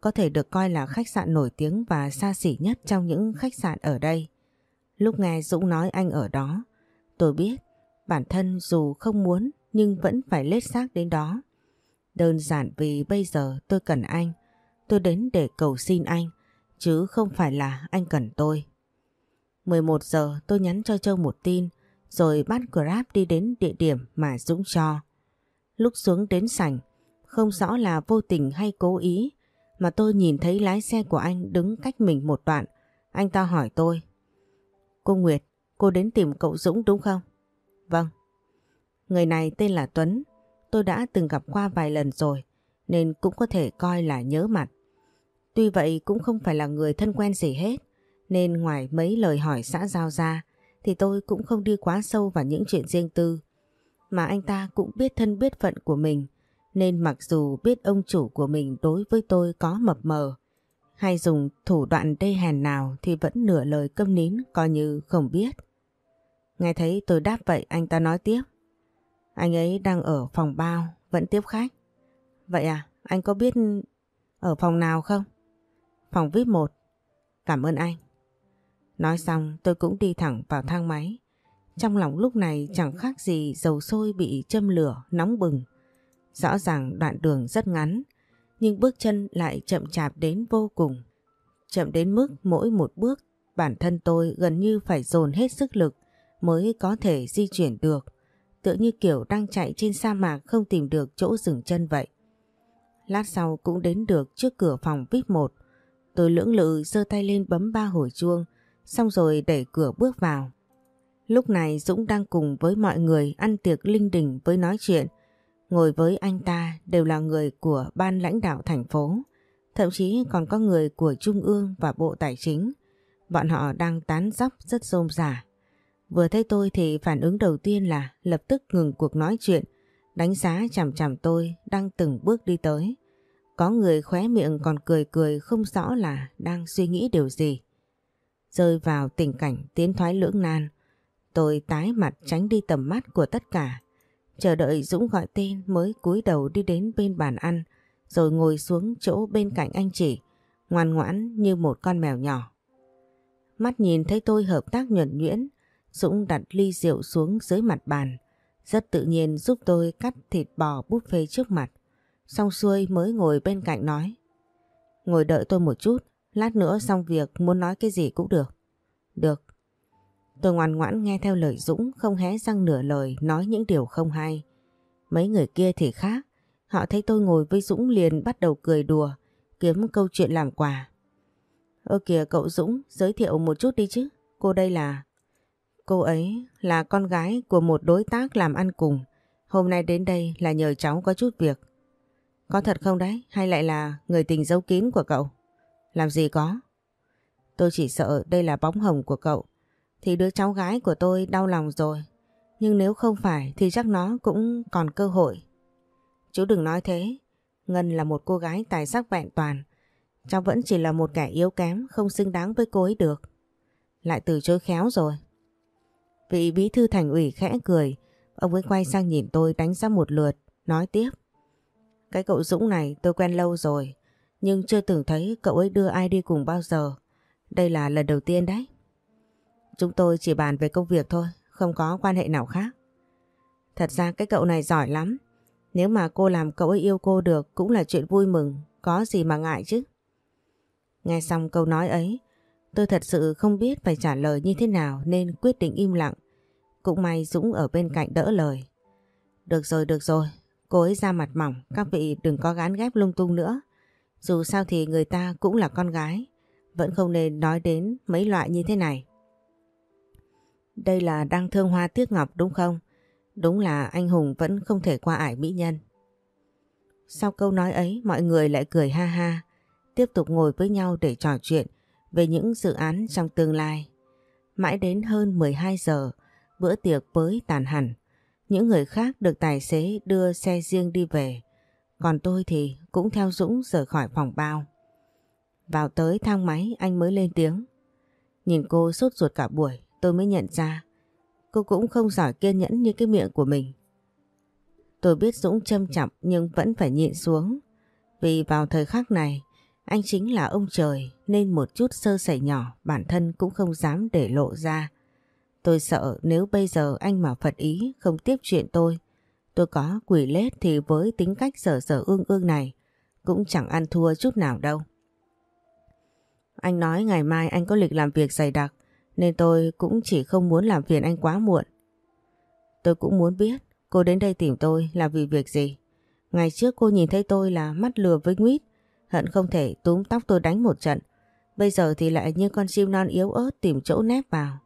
có thể được coi là khách sạn nổi tiếng và xa xỉ nhất trong những khách sạn ở đây. Lúc nghe Dũng nói anh ở đó, tôi biết bản thân dù không muốn nhưng vẫn phải lết xác đến đó. Đơn giản vì bây giờ tôi cần anh, tôi đến để cầu xin anh, chứ không phải là anh cần tôi. 11 giờ tôi nhắn cho Châu một tin, rồi bắt Grab đi đến địa điểm mà Dũng cho. Lúc xuống đến sảnh, không rõ là vô tình hay cố ý, mà tôi nhìn thấy lái xe của anh đứng cách mình một đoạn. Anh ta hỏi tôi. Cô Nguyệt, cô đến tìm cậu Dũng đúng không? Vâng. Người này tên là Tuấn, tôi đã từng gặp qua vài lần rồi, nên cũng có thể coi là nhớ mặt. Tuy vậy cũng không phải là người thân quen gì hết, nên ngoài mấy lời hỏi xã giao ra, thì tôi cũng không đi quá sâu vào những chuyện riêng tư. Mà anh ta cũng biết thân biết phận của mình, nên mặc dù biết ông chủ của mình đối với tôi có mập mờ, hay dùng thủ đoạn đê hèn nào thì vẫn nửa lời câm nín coi như không biết. Nghe thấy tôi đáp vậy anh ta nói tiếp. Anh ấy đang ở phòng bao, vẫn tiếp khách. Vậy à, anh có biết ở phòng nào không? Phòng VIP 1. Cảm ơn anh. Nói xong tôi cũng đi thẳng vào thang máy. Trong lòng lúc này chẳng khác gì dầu sôi bị châm lửa nóng bừng. Rõ ràng đoạn đường rất ngắn, nhưng bước chân lại chậm chạp đến vô cùng. Chậm đến mức mỗi một bước bản thân tôi gần như phải dồn hết sức lực mới có thể di chuyển được. Tựa như kiểu đang chạy trên sa mạc không tìm được chỗ dừng chân vậy. Lát sau cũng đến được trước cửa phòng VIP 1. Tôi lưỡng lự giơ tay lên bấm ba hồi chuông, xong rồi đẩy cửa bước vào. Lúc này Dũng đang cùng với mọi người ăn tiệc linh đình với nói chuyện. Ngồi với anh ta đều là người của ban lãnh đạo thành phố, thậm chí còn có người của Trung ương và Bộ Tài chính. Bọn họ đang tán dóc rất rôm rả. Vừa thấy tôi thì phản ứng đầu tiên là lập tức ngừng cuộc nói chuyện, đánh giá chằm chằm tôi đang từng bước đi tới. Có người khóe miệng còn cười cười không rõ là đang suy nghĩ điều gì. Rơi vào tình cảnh tiến thoái lưỡng nan, tôi tái mặt tránh đi tầm mắt của tất cả. Chờ đợi Dũng gọi tên mới cúi đầu đi đến bên bàn ăn, rồi ngồi xuống chỗ bên cạnh anh chị, ngoan ngoãn như một con mèo nhỏ. Mắt nhìn thấy tôi hợp tác nhuẩn nhuyễn, Dũng đặt ly rượu xuống dưới mặt bàn, rất tự nhiên giúp tôi cắt thịt bò buffet trước mặt. Xong xuôi mới ngồi bên cạnh nói. Ngồi đợi tôi một chút, lát nữa xong việc muốn nói cái gì cũng được. Được. Tôi ngoan ngoãn nghe theo lời Dũng không hé răng nửa lời nói những điều không hay. Mấy người kia thì khác. Họ thấy tôi ngồi với Dũng liền bắt đầu cười đùa, kiếm câu chuyện làm quà. Ơ kìa cậu Dũng, giới thiệu một chút đi chứ. Cô đây là... Cô ấy là con gái của một đối tác làm ăn cùng. Hôm nay đến đây là nhờ cháu có chút việc. Có thật không đấy? Hay lại là người tình giấu kín của cậu? Làm gì có? Tôi chỉ sợ đây là bóng hồng của cậu. Thì đứa cháu gái của tôi đau lòng rồi. Nhưng nếu không phải thì chắc nó cũng còn cơ hội. Chú đừng nói thế. Ngân là một cô gái tài sắc vẹn toàn. Cháu vẫn chỉ là một kẻ yếu kém, không xứng đáng với cô ấy được. Lại từ chối khéo rồi. Vị bí thư thành ủy khẽ cười. Ông ấy quay sang nhìn tôi đánh giá một lượt. Nói tiếp. Cái cậu Dũng này tôi quen lâu rồi. Nhưng chưa từng thấy cậu ấy đưa ai đi cùng bao giờ. Đây là lần đầu tiên đấy. Chúng tôi chỉ bàn về công việc thôi. Không có quan hệ nào khác. Thật ra cái cậu này giỏi lắm. Nếu mà cô làm cậu ấy yêu cô được cũng là chuyện vui mừng. Có gì mà ngại chứ. Nghe xong câu nói ấy, tôi thật sự không biết phải trả lời như thế nào nên quyết định im lặng. Cũng may Dũng ở bên cạnh đỡ lời. Được rồi, được rồi, cô ấy ra mặt mỏng, các vị đừng có gán ghép lung tung nữa. Dù sao thì người ta cũng là con gái, vẫn không nên nói đến mấy loại như thế này. Đây là đang thương hoa tiếc ngọc đúng không? Đúng là anh Hùng vẫn không thể qua ải mỹ nhân. Sau câu nói ấy mọi người lại cười ha ha, tiếp tục ngồi với nhau để trò chuyện về những dự án trong tương lai. Mãi đến hơn 12 giờ, bữa tiệc với tàn hẳn. Những người khác được tài xế đưa xe riêng đi về. Còn tôi thì cũng theo Dũng rời khỏi phòng bao. Vào tới thang máy anh mới lên tiếng. Nhìn cô sốt ruột cả buổi tôi mới nhận ra cô cũng không giỏi kiên nhẫn như cái miệng của mình. Tôi biết Dũng châm chọc nhưng vẫn phải nhịn xuống. Vì vào thời khắc này anh chính là ông trời nên một chút sơ sẩy nhỏ bản thân cũng không dám để lộ ra. Tôi sợ nếu bây giờ anh mà phật ý không tiếp chuyện tôi, tôi có quỷ lết thì với tính cách sở sở ương ương này cũng chẳng ăn thua chút nào đâu. Anh nói ngày mai anh có lịch làm việc dày đặc nên tôi cũng chỉ không muốn làm phiền anh quá muộn. Tôi cũng muốn biết cô đến đây tìm tôi là vì việc gì. Ngày trước cô nhìn thấy tôi là mắt lừa với nguyết Hận không thể túm tóc tôi đánh một trận. Bây giờ thì lại như con chim non yếu ớt tìm chỗ nép vào.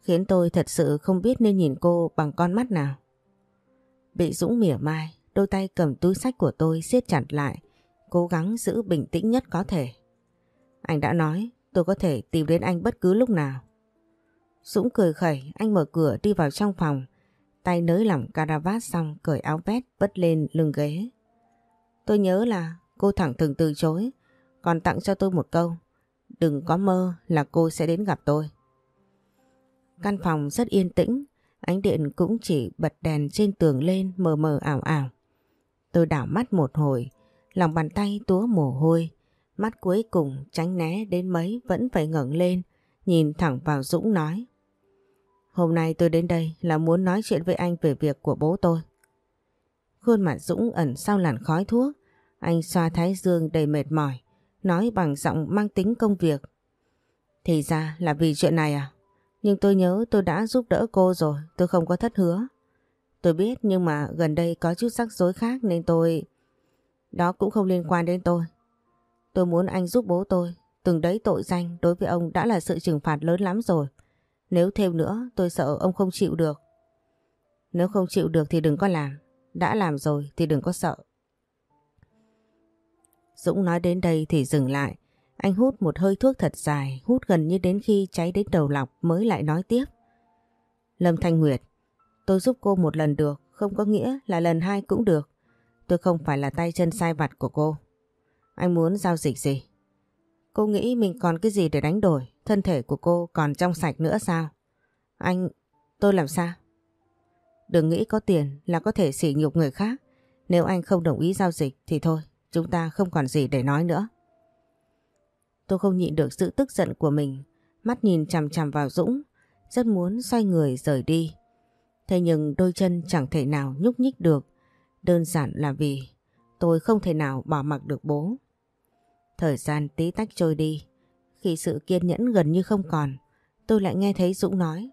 Khiến tôi thật sự không biết nên nhìn cô bằng con mắt nào. Bị Dũng mỉa mai, đôi tay cầm túi sách của tôi siết chặt lại, cố gắng giữ bình tĩnh nhất có thể. Anh đã nói tôi có thể tìm đến anh bất cứ lúc nào. Dũng cười khẩy, anh mở cửa đi vào trong phòng, tay nới lỏng caravat xong cởi áo vest vất lên lưng ghế. Tôi nhớ là Cô thẳng thừng từ chối, còn tặng cho tôi một câu. Đừng có mơ là cô sẽ đến gặp tôi. Căn phòng rất yên tĩnh, ánh điện cũng chỉ bật đèn trên tường lên mờ mờ ảo ảo. Tôi đảo mắt một hồi, lòng bàn tay túa mồ hôi, mắt cuối cùng tránh né đến mấy vẫn phải ngẩng lên, nhìn thẳng vào Dũng nói. Hôm nay tôi đến đây là muốn nói chuyện với anh về việc của bố tôi. Khuôn mặt Dũng ẩn sau làn khói thuốc, anh xoa thái dương đầy mệt mỏi, nói bằng giọng mang tính công việc. Thì ra là vì chuyện này à? Nhưng tôi nhớ tôi đã giúp đỡ cô rồi, tôi không có thất hứa. Tôi biết nhưng mà gần đây có chút rắc rối khác nên tôi... Đó cũng không liên quan đến tôi. Tôi muốn anh giúp bố tôi. Từng đấy tội danh đối với ông đã là sự trừng phạt lớn lắm rồi. Nếu thêm nữa tôi sợ ông không chịu được. Nếu không chịu được thì đừng có làm. Đã làm rồi thì đừng có sợ. Dũng nói đến đây thì dừng lại. Anh hút một hơi thuốc thật dài, hút gần như đến khi cháy đến đầu lọc mới lại nói tiếp. Lâm Thanh Nguyệt, tôi giúp cô một lần được, không có nghĩa là lần hai cũng được. Tôi không phải là tay chân sai vặt của cô. Anh muốn giao dịch gì? Cô nghĩ mình còn cái gì để đánh đổi? Thân thể của cô còn trong sạch nữa sao? Anh... tôi làm sao? Đừng nghĩ có tiền là có thể sỉ nhục người khác. Nếu anh không đồng ý giao dịch thì thôi, chúng ta không còn gì để nói nữa. Tôi không nhịn được sự tức giận của mình, mắt nhìn chằm chằm vào Dũng, rất muốn xoay người rời đi. Thế nhưng đôi chân chẳng thể nào nhúc nhích được, đơn giản là vì tôi không thể nào bỏ mặc được bố. Thời gian tí tách trôi đi, khi sự kiên nhẫn gần như không còn, tôi lại nghe thấy Dũng nói.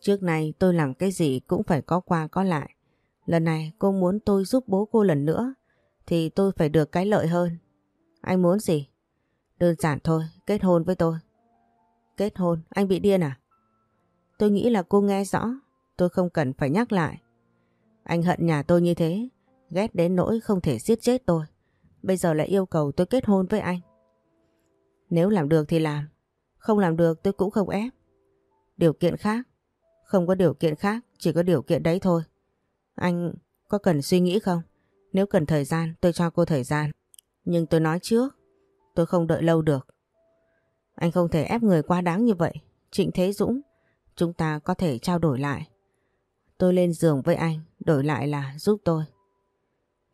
Trước này tôi làm cái gì cũng phải có qua có lại. Lần này cô muốn tôi giúp bố cô lần nữa, thì tôi phải được cái lợi hơn. Anh muốn gì? Đơn giản thôi, kết hôn với tôi. Kết hôn, anh bị điên à? Tôi nghĩ là cô nghe rõ, tôi không cần phải nhắc lại. Anh hận nhà tôi như thế, ghét đến nỗi không thể giết chết tôi. Bây giờ lại yêu cầu tôi kết hôn với anh. Nếu làm được thì làm, không làm được tôi cũng không ép. Điều kiện khác, không có điều kiện khác, chỉ có điều kiện đấy thôi. Anh có cần suy nghĩ không? Nếu cần thời gian, tôi cho cô thời gian. Nhưng tôi nói trước, tôi không đợi lâu được. Anh không thể ép người quá đáng như vậy. Trịnh Thế Dũng, chúng ta có thể trao đổi lại. Tôi lên giường với anh, đổi lại là giúp tôi.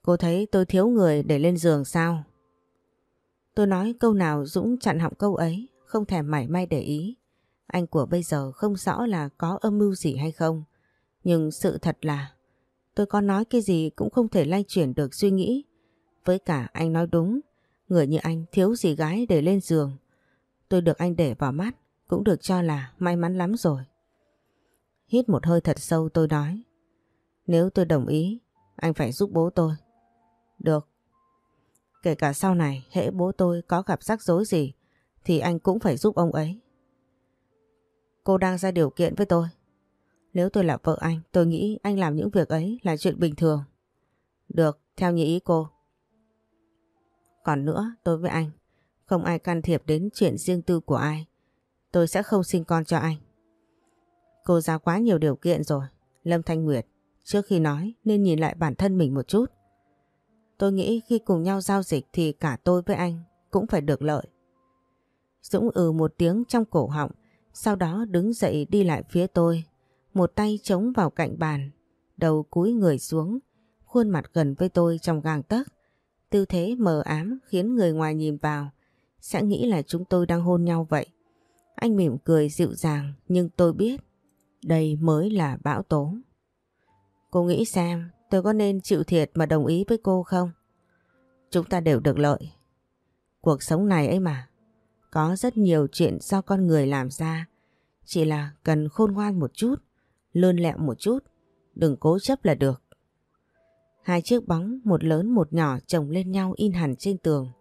Cô thấy tôi thiếu người để lên giường sao? Tôi nói câu nào Dũng chặn họng câu ấy, không thèm mảy may để ý. Anh của bây giờ không rõ là có âm mưu gì hay không. Nhưng sự thật là tôi có nói cái gì cũng không thể lay chuyển được suy nghĩ. Với cả anh nói đúng, người như anh thiếu gì gái để lên giường. Tôi được anh để vào mắt, cũng được cho là may mắn lắm rồi. Hít một hơi thật sâu tôi nói. Nếu tôi đồng ý, anh phải giúp bố tôi. Được. Kể cả sau này, hễ bố tôi có gặp rắc rối gì, thì anh cũng phải giúp ông ấy. Cô đang ra điều kiện với tôi. Nếu tôi là vợ anh, tôi nghĩ anh làm những việc ấy là chuyện bình thường. Được, theo như ý cô. Còn nữa, tôi với anh, không ai can thiệp đến chuyện riêng tư của ai. Tôi sẽ không sinh con cho anh. Cô ra quá nhiều điều kiện rồi. Lâm Thanh Nguyệt, trước khi nói nên nhìn lại bản thân mình một chút. Tôi nghĩ khi cùng nhau giao dịch thì cả tôi với anh cũng phải được lợi. Dũng ừ một tiếng trong cổ họng, sau đó đứng dậy đi lại phía tôi, một tay chống vào cạnh bàn, đầu cúi người xuống, khuôn mặt gần với tôi trong gang tấc. Tư thế mờ ám khiến người ngoài nhìn vào, sẽ nghĩ là chúng tôi đang hôn nhau vậy. Anh mỉm cười dịu dàng nhưng tôi biết đây mới là bão tố. Cô nghĩ xem tôi có nên chịu thiệt mà đồng ý với cô không? Chúng ta đều được lợi. Cuộc sống này ấy mà, có rất nhiều chuyện do con người làm ra. Chỉ là cần khôn ngoan một chút, lươn lẹo một chút, đừng cố chấp là được. Hai chiếc bóng, một lớn một nhỏ chồng lên nhau in hẳn trên tường.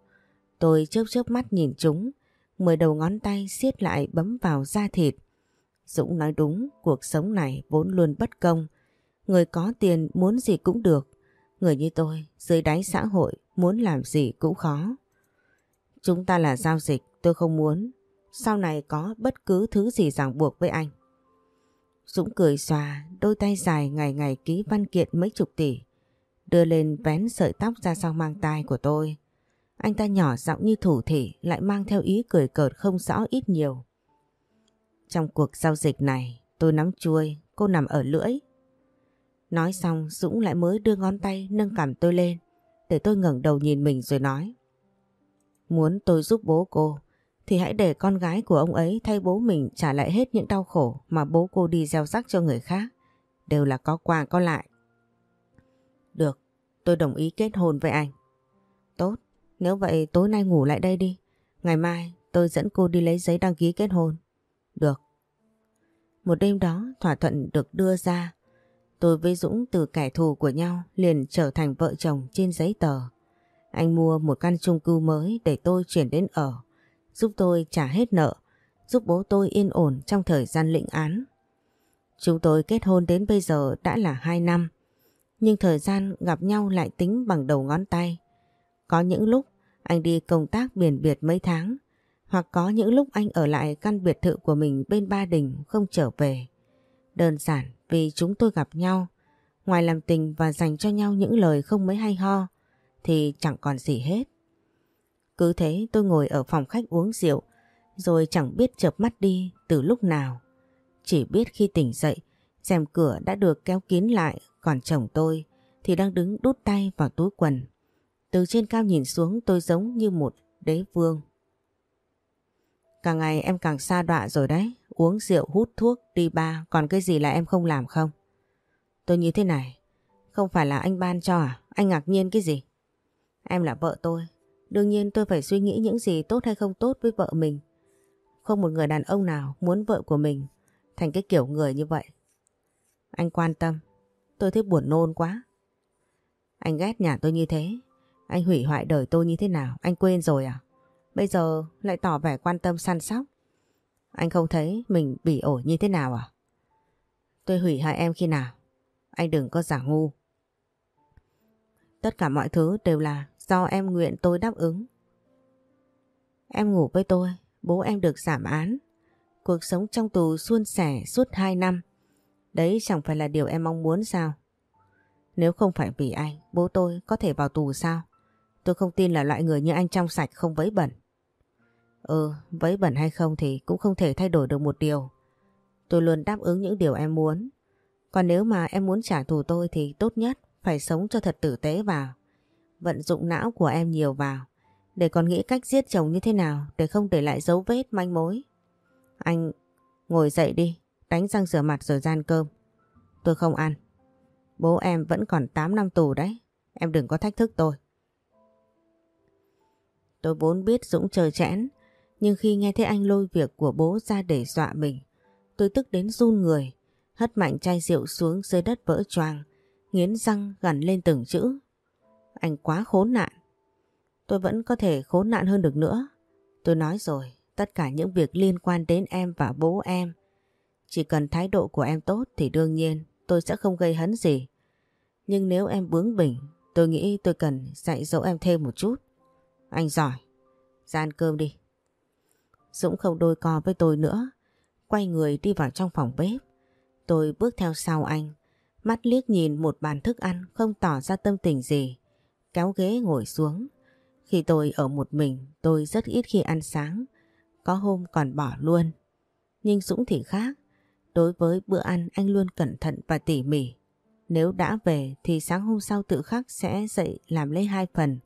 Tôi chớp chớp mắt nhìn chúng, mười đầu ngón tay siết lại bấm vào da thịt. Dũng nói đúng, cuộc sống này vốn luôn bất công. Người có tiền muốn gì cũng được. Người như tôi, dưới đáy xã hội, muốn làm gì cũng khó. Chúng ta là giao dịch, tôi không muốn. Sau này có bất cứ thứ gì ràng buộc với anh. Dũng cười xòa, đôi tay dài ngày ngày ký văn kiện mấy chục tỷ. Đưa lên vén sợi tóc ra sau mang tai của tôi. Anh ta nhỏ giọng như thủ thị lại mang theo ý cười cợt không rõ ít nhiều. Trong cuộc giao dịch này tôi nắm chuôi, cô nằm ở lưỡi. Nói xong Dũng lại mới đưa ngón tay nâng cảm tôi lên để tôi ngẩng đầu nhìn mình rồi nói. Muốn tôi giúp bố cô thì hãy để con gái của ông ấy thay bố mình trả lại hết những đau khổ mà bố cô đi gieo rắc cho người khác. Đều là có qua có lại. Được, tôi đồng ý kết hôn với anh. Tốt, nếu vậy tối nay ngủ lại đây đi. Ngày mai tôi dẫn cô đi lấy giấy đăng ký kết hôn. Được. Một đêm đó thỏa thuận được đưa ra. Tôi với Dũng từ kẻ thù của nhau liền trở thành vợ chồng trên giấy tờ. Anh mua một căn chung cư mới để tôi chuyển đến ở, giúp tôi trả hết nợ, giúp bố tôi yên ổn trong thời gian lĩnh án. Chúng tôi kết hôn đến bây giờ đã là 2 năm, nhưng thời gian gặp nhau lại tính bằng đầu ngón tay. Có những lúc Anh đi công tác biển biệt mấy tháng, hoặc có những lúc anh ở lại căn biệt thự của mình bên Ba Đình không trở về. Đơn giản vì chúng tôi gặp nhau, ngoài làm tình và dành cho nhau những lời không mấy hay ho, thì chẳng còn gì hết. Cứ thế tôi ngồi ở phòng khách uống rượu, rồi chẳng biết chợp mắt đi từ lúc nào. Chỉ biết khi tỉnh dậy, rèm cửa đã được kéo kín lại, còn chồng tôi thì đang đứng đút tay vào túi quần. Từ trên cao nhìn xuống tôi giống như một đế vương. Càng ngày em càng xa đọa rồi đấy, uống rượu, hút thuốc, đi ba, còn cái gì là em không làm không? Tôi như thế này, không phải là anh ban cho à? Anh ngạc nhiên cái gì? Em là vợ tôi, đương nhiên tôi phải suy nghĩ những gì tốt hay không tốt với vợ mình. Không một người đàn ông nào muốn vợ của mình thành cái kiểu người như vậy. Anh quan tâm, tôi thấy buồn nôn quá. Anh ghét nhà tôi như thế, anh hủy hoại đời tôi như thế nào, anh quên rồi à? Bây giờ lại tỏ vẻ quan tâm săn sóc. Anh không thấy mình bị ổi như thế nào à? Tôi hủy hại em khi nào? Anh đừng có giả ngu. Tất cả mọi thứ đều là do em nguyện tôi đáp ứng. Em ngủ với tôi, bố em được giảm án. Cuộc sống trong tù suôn sẻ suốt 2 năm. Đấy chẳng phải là điều em mong muốn sao? Nếu không phải vì anh, bố tôi có thể vào tù sao? Tôi không tin là loại người như anh trong sạch không vấy bẩn. Ừ, vẫy bẩn hay không thì cũng không thể thay đổi được một điều. Tôi luôn đáp ứng những điều em muốn. Còn nếu mà em muốn trả thù tôi thì tốt nhất phải sống cho thật tử tế vào. Vận dụng não của em nhiều vào. Để còn nghĩ cách giết chồng như thế nào để không để lại dấu vết manh mối. Anh ngồi dậy đi, đánh răng rửa mặt rồi gian cơm. Tôi không ăn. Bố em vẫn còn 8 năm tù đấy. Em đừng có thách thức tôi. Tôi vốn biết Dũng chờ chẽn, nhưng khi nghe thấy anh lôi việc của bố ra để dọa mình, tôi tức đến run người, hất mạnh chai rượu xuống dưới đất vỡ choàng, nghiến răng gằn lên từng chữ. Anh quá khốn nạn. Tôi vẫn có thể khốn nạn hơn được nữa. Tôi nói rồi, tất cả những việc liên quan đến em và bố em. Chỉ cần thái độ của em tốt thì đương nhiên tôi sẽ không gây hấn gì. Nhưng nếu em bướng bỉnh, tôi nghĩ tôi cần dạy dỗ em thêm một chút. Anh giỏi. Ra ăn cơm đi. Dũng không đôi co với tôi nữa. Quay người đi vào trong phòng bếp. Tôi bước theo sau anh. Mắt liếc nhìn một bàn thức ăn không tỏ ra tâm tình gì. Kéo ghế ngồi xuống. Khi tôi ở một mình, tôi rất ít khi ăn sáng. Có hôm còn bỏ luôn. Nhưng Dũng thì khác. Đối với bữa ăn, anh luôn cẩn thận và tỉ mỉ. Nếu đã về thì sáng hôm sau tự khắc sẽ dậy làm lấy hai phần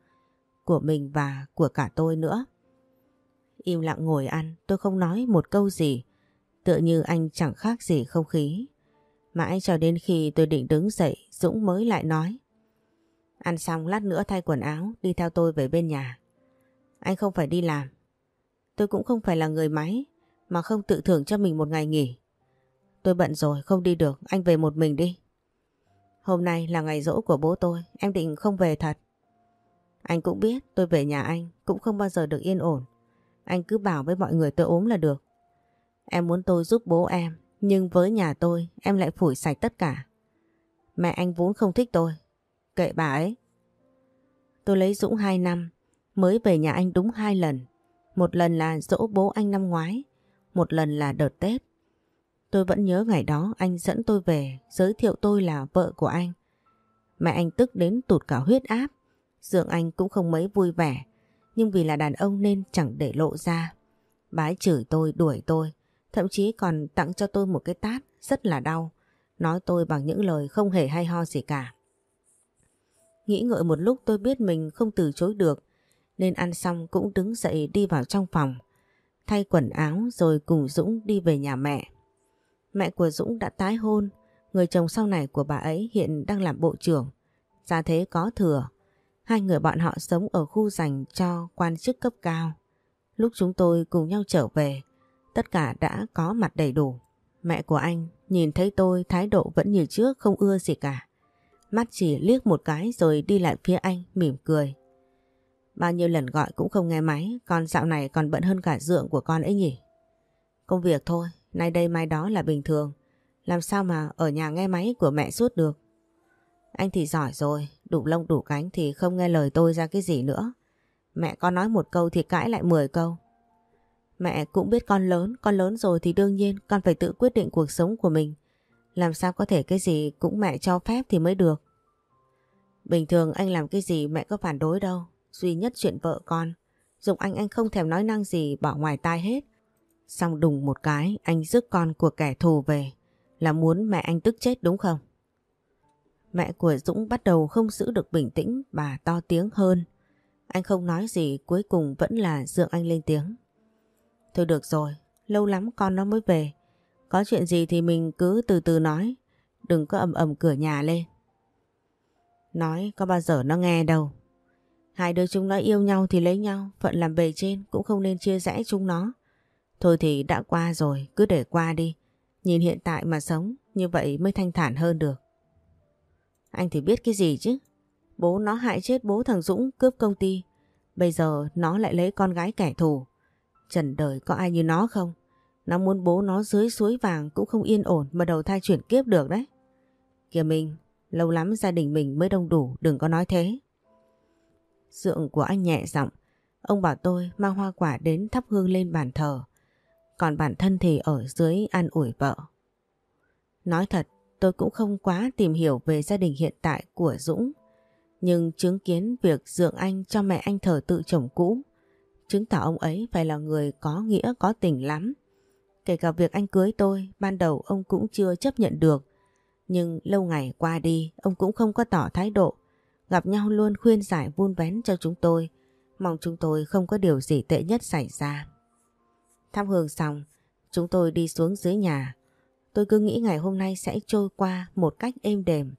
của mình và của cả tôi nữa. Im lặng ngồi ăn, tôi không nói một câu gì, tựa như anh chẳng khác gì không khí. Mãi cho đến khi tôi định đứng dậy, Dũng mới lại nói. Ăn xong lát nữa thay quần áo, đi theo tôi về bên nhà. Anh không phải đi làm. Tôi cũng không phải là người máy, mà không tự thưởng cho mình một ngày nghỉ. Tôi bận rồi, không đi được, anh về một mình đi. Hôm nay là ngày rỗ của bố tôi, em định không về thật. Anh cũng biết tôi về nhà anh cũng không bao giờ được yên ổn. Anh cứ bảo với mọi người tôi ốm là được. Em muốn tôi giúp bố em, nhưng với nhà tôi em lại phủi sạch tất cả. Mẹ anh vốn không thích tôi. Kệ bà ấy. Tôi lấy Dũng 2 năm, mới về nhà anh đúng hai lần. Một lần là dỗ bố anh năm ngoái, một lần là đợt Tết. Tôi vẫn nhớ ngày đó anh dẫn tôi về, giới thiệu tôi là vợ của anh. Mẹ anh tức đến tụt cả huyết áp. Dượng Anh cũng không mấy vui vẻ, nhưng vì là đàn ông nên chẳng để lộ ra. Bái chửi tôi, đuổi tôi, thậm chí còn tặng cho tôi một cái tát rất là đau, nói tôi bằng những lời không hề hay ho gì cả. Nghĩ ngợi một lúc tôi biết mình không từ chối được, nên ăn xong cũng đứng dậy đi vào trong phòng, thay quần áo rồi cùng Dũng đi về nhà mẹ. Mẹ của Dũng đã tái hôn, người chồng sau này của bà ấy hiện đang làm bộ trưởng, gia thế có thừa, Hai người bọn họ sống ở khu dành cho quan chức cấp cao. Lúc chúng tôi cùng nhau trở về, tất cả đã có mặt đầy đủ. Mẹ của anh nhìn thấy tôi thái độ vẫn như trước không ưa gì cả. Mắt chỉ liếc một cái rồi đi lại phía anh mỉm cười. Bao nhiêu lần gọi cũng không nghe máy, con dạo này còn bận hơn cả dượng của con ấy nhỉ. Công việc thôi, nay đây mai đó là bình thường. Làm sao mà ở nhà nghe máy của mẹ suốt được. Anh thì giỏi rồi, đủ lông đủ cánh thì không nghe lời tôi ra cái gì nữa. Mẹ con nói một câu thì cãi lại 10 câu. Mẹ cũng biết con lớn, con lớn rồi thì đương nhiên con phải tự quyết định cuộc sống của mình. Làm sao có thể cái gì cũng mẹ cho phép thì mới được. Bình thường anh làm cái gì mẹ có phản đối đâu. Duy nhất chuyện vợ con. Dùng anh anh không thèm nói năng gì bỏ ngoài tai hết. Xong đùng một cái anh rước con của kẻ thù về. Là muốn mẹ anh tức chết đúng không? Mẹ của Dũng bắt đầu không giữ được bình tĩnh bà to tiếng hơn. Anh không nói gì cuối cùng vẫn là dượng anh lên tiếng. Thôi được rồi, lâu lắm con nó mới về. Có chuyện gì thì mình cứ từ từ nói, đừng có ầm ầm cửa nhà lên. Nói có bao giờ nó nghe đâu. Hai đứa chúng nó yêu nhau thì lấy nhau, phận làm bề trên cũng không nên chia rẽ chúng nó. Thôi thì đã qua rồi, cứ để qua đi. Nhìn hiện tại mà sống, như vậy mới thanh thản hơn được. Anh thì biết cái gì chứ? Bố nó hại chết bố thằng Dũng cướp công ty. Bây giờ nó lại lấy con gái kẻ thù. Trần đời có ai như nó không? Nó muốn bố nó dưới suối vàng cũng không yên ổn mà đầu thai chuyển kiếp được đấy. Kìa mình, lâu lắm gia đình mình mới đông đủ, đừng có nói thế. Dượng của anh nhẹ giọng, ông bảo tôi mang hoa quả đến thắp hương lên bàn thờ. Còn bản thân thì ở dưới an ủi vợ. Nói thật, tôi cũng không quá tìm hiểu về gia đình hiện tại của Dũng. Nhưng chứng kiến việc dượng anh cho mẹ anh thờ tự chồng cũ, chứng tỏ ông ấy phải là người có nghĩa có tình lắm. Kể cả việc anh cưới tôi, ban đầu ông cũng chưa chấp nhận được. Nhưng lâu ngày qua đi, ông cũng không có tỏ thái độ. Gặp nhau luôn khuyên giải vun vén cho chúng tôi. Mong chúng tôi không có điều gì tệ nhất xảy ra. Thăm hương xong, chúng tôi đi xuống dưới nhà. Tôi cứ nghĩ ngày hôm nay sẽ trôi qua một cách êm đềm.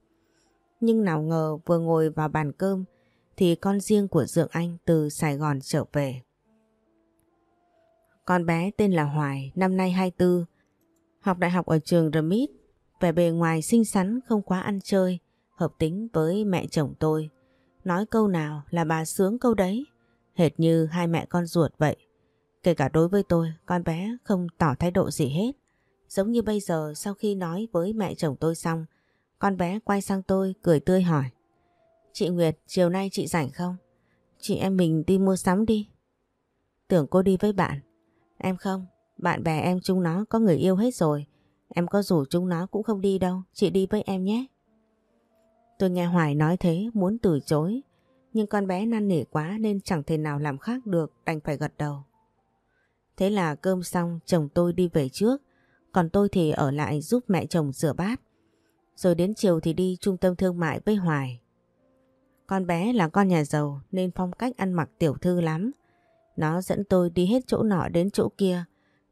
Nhưng nào ngờ vừa ngồi vào bàn cơm thì con riêng của Dượng Anh từ Sài Gòn trở về. Con bé tên là Hoài, năm nay 24, học đại học ở trường Remit, vẻ bề ngoài xinh xắn không quá ăn chơi, hợp tính với mẹ chồng tôi. Nói câu nào là bà sướng câu đấy, hệt như hai mẹ con ruột vậy. Kể cả đối với tôi, con bé không tỏ thái độ gì hết. Giống như bây giờ sau khi nói với mẹ chồng tôi xong, con bé quay sang tôi cười tươi hỏi. Chị Nguyệt, chiều nay chị rảnh không? Chị em mình đi mua sắm đi. Tưởng cô đi với bạn. Em không, bạn bè em chúng nó có người yêu hết rồi. Em có rủ chúng nó cũng không đi đâu, chị đi với em nhé. Tôi nghe Hoài nói thế muốn từ chối, nhưng con bé năn nỉ quá nên chẳng thể nào làm khác được đành phải gật đầu. Thế là cơm xong chồng tôi đi về trước, còn tôi thì ở lại giúp mẹ chồng rửa bát. Rồi đến chiều thì đi trung tâm thương mại với Hoài. Con bé là con nhà giàu nên phong cách ăn mặc tiểu thư lắm. Nó dẫn tôi đi hết chỗ nọ đến chỗ kia,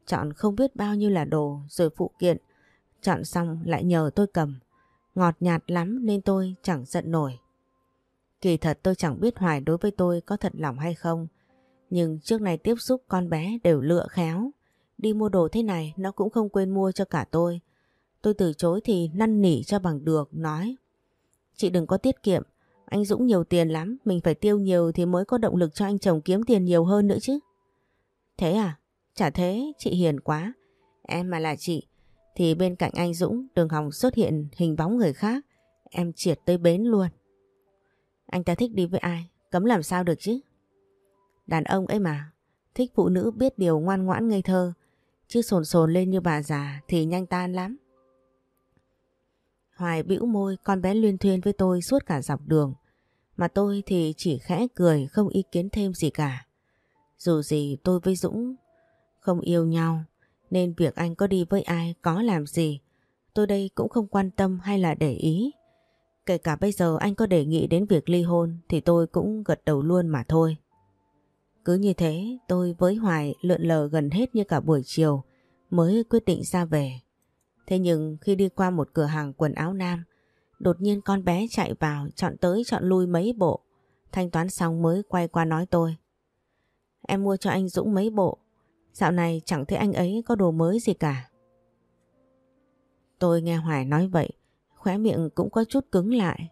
chọn không biết bao nhiêu là đồ rồi phụ kiện. Chọn xong lại nhờ tôi cầm. Ngọt nhạt lắm nên tôi chẳng giận nổi. Kỳ thật tôi chẳng biết Hoài đối với tôi có thật lòng hay không. Nhưng trước này tiếp xúc con bé đều lựa khéo. Đi mua đồ thế này nó cũng không quên mua cho cả tôi. Tôi từ chối thì năn nỉ cho bằng được, nói. Chị đừng có tiết kiệm, anh Dũng nhiều tiền lắm, mình phải tiêu nhiều thì mới có động lực cho anh chồng kiếm tiền nhiều hơn nữa chứ. Thế à? Chả thế, chị hiền quá. Em mà là chị, thì bên cạnh anh Dũng Đường hòng xuất hiện hình bóng người khác. Em triệt tới bến luôn. Anh ta thích đi với ai? Cấm làm sao được chứ? Đàn ông ấy mà, thích phụ nữ biết điều ngoan ngoãn ngây thơ, chứ sồn sồn lên như bà già thì nhanh tan lắm. Hoài bĩu môi, con bé luyên thuyên với tôi suốt cả dọc đường. Mà tôi thì chỉ khẽ cười, không ý kiến thêm gì cả. Dù gì tôi với Dũng không yêu nhau, nên việc anh có đi với ai, có làm gì, tôi đây cũng không quan tâm hay là để ý. Kể cả bây giờ anh có đề nghị đến việc ly hôn thì tôi cũng gật đầu luôn mà thôi. Cứ như thế tôi với Hoài lượn lờ gần hết như cả buổi chiều mới quyết định ra về. Thế nhưng khi đi qua một cửa hàng quần áo nam, đột nhiên con bé chạy vào chọn tới chọn lui mấy bộ. Thanh toán xong mới quay qua nói tôi. Em mua cho anh Dũng mấy bộ. Dạo này chẳng thấy anh ấy có đồ mới gì cả. Tôi nghe Hoài nói vậy, khóe miệng cũng có chút cứng lại.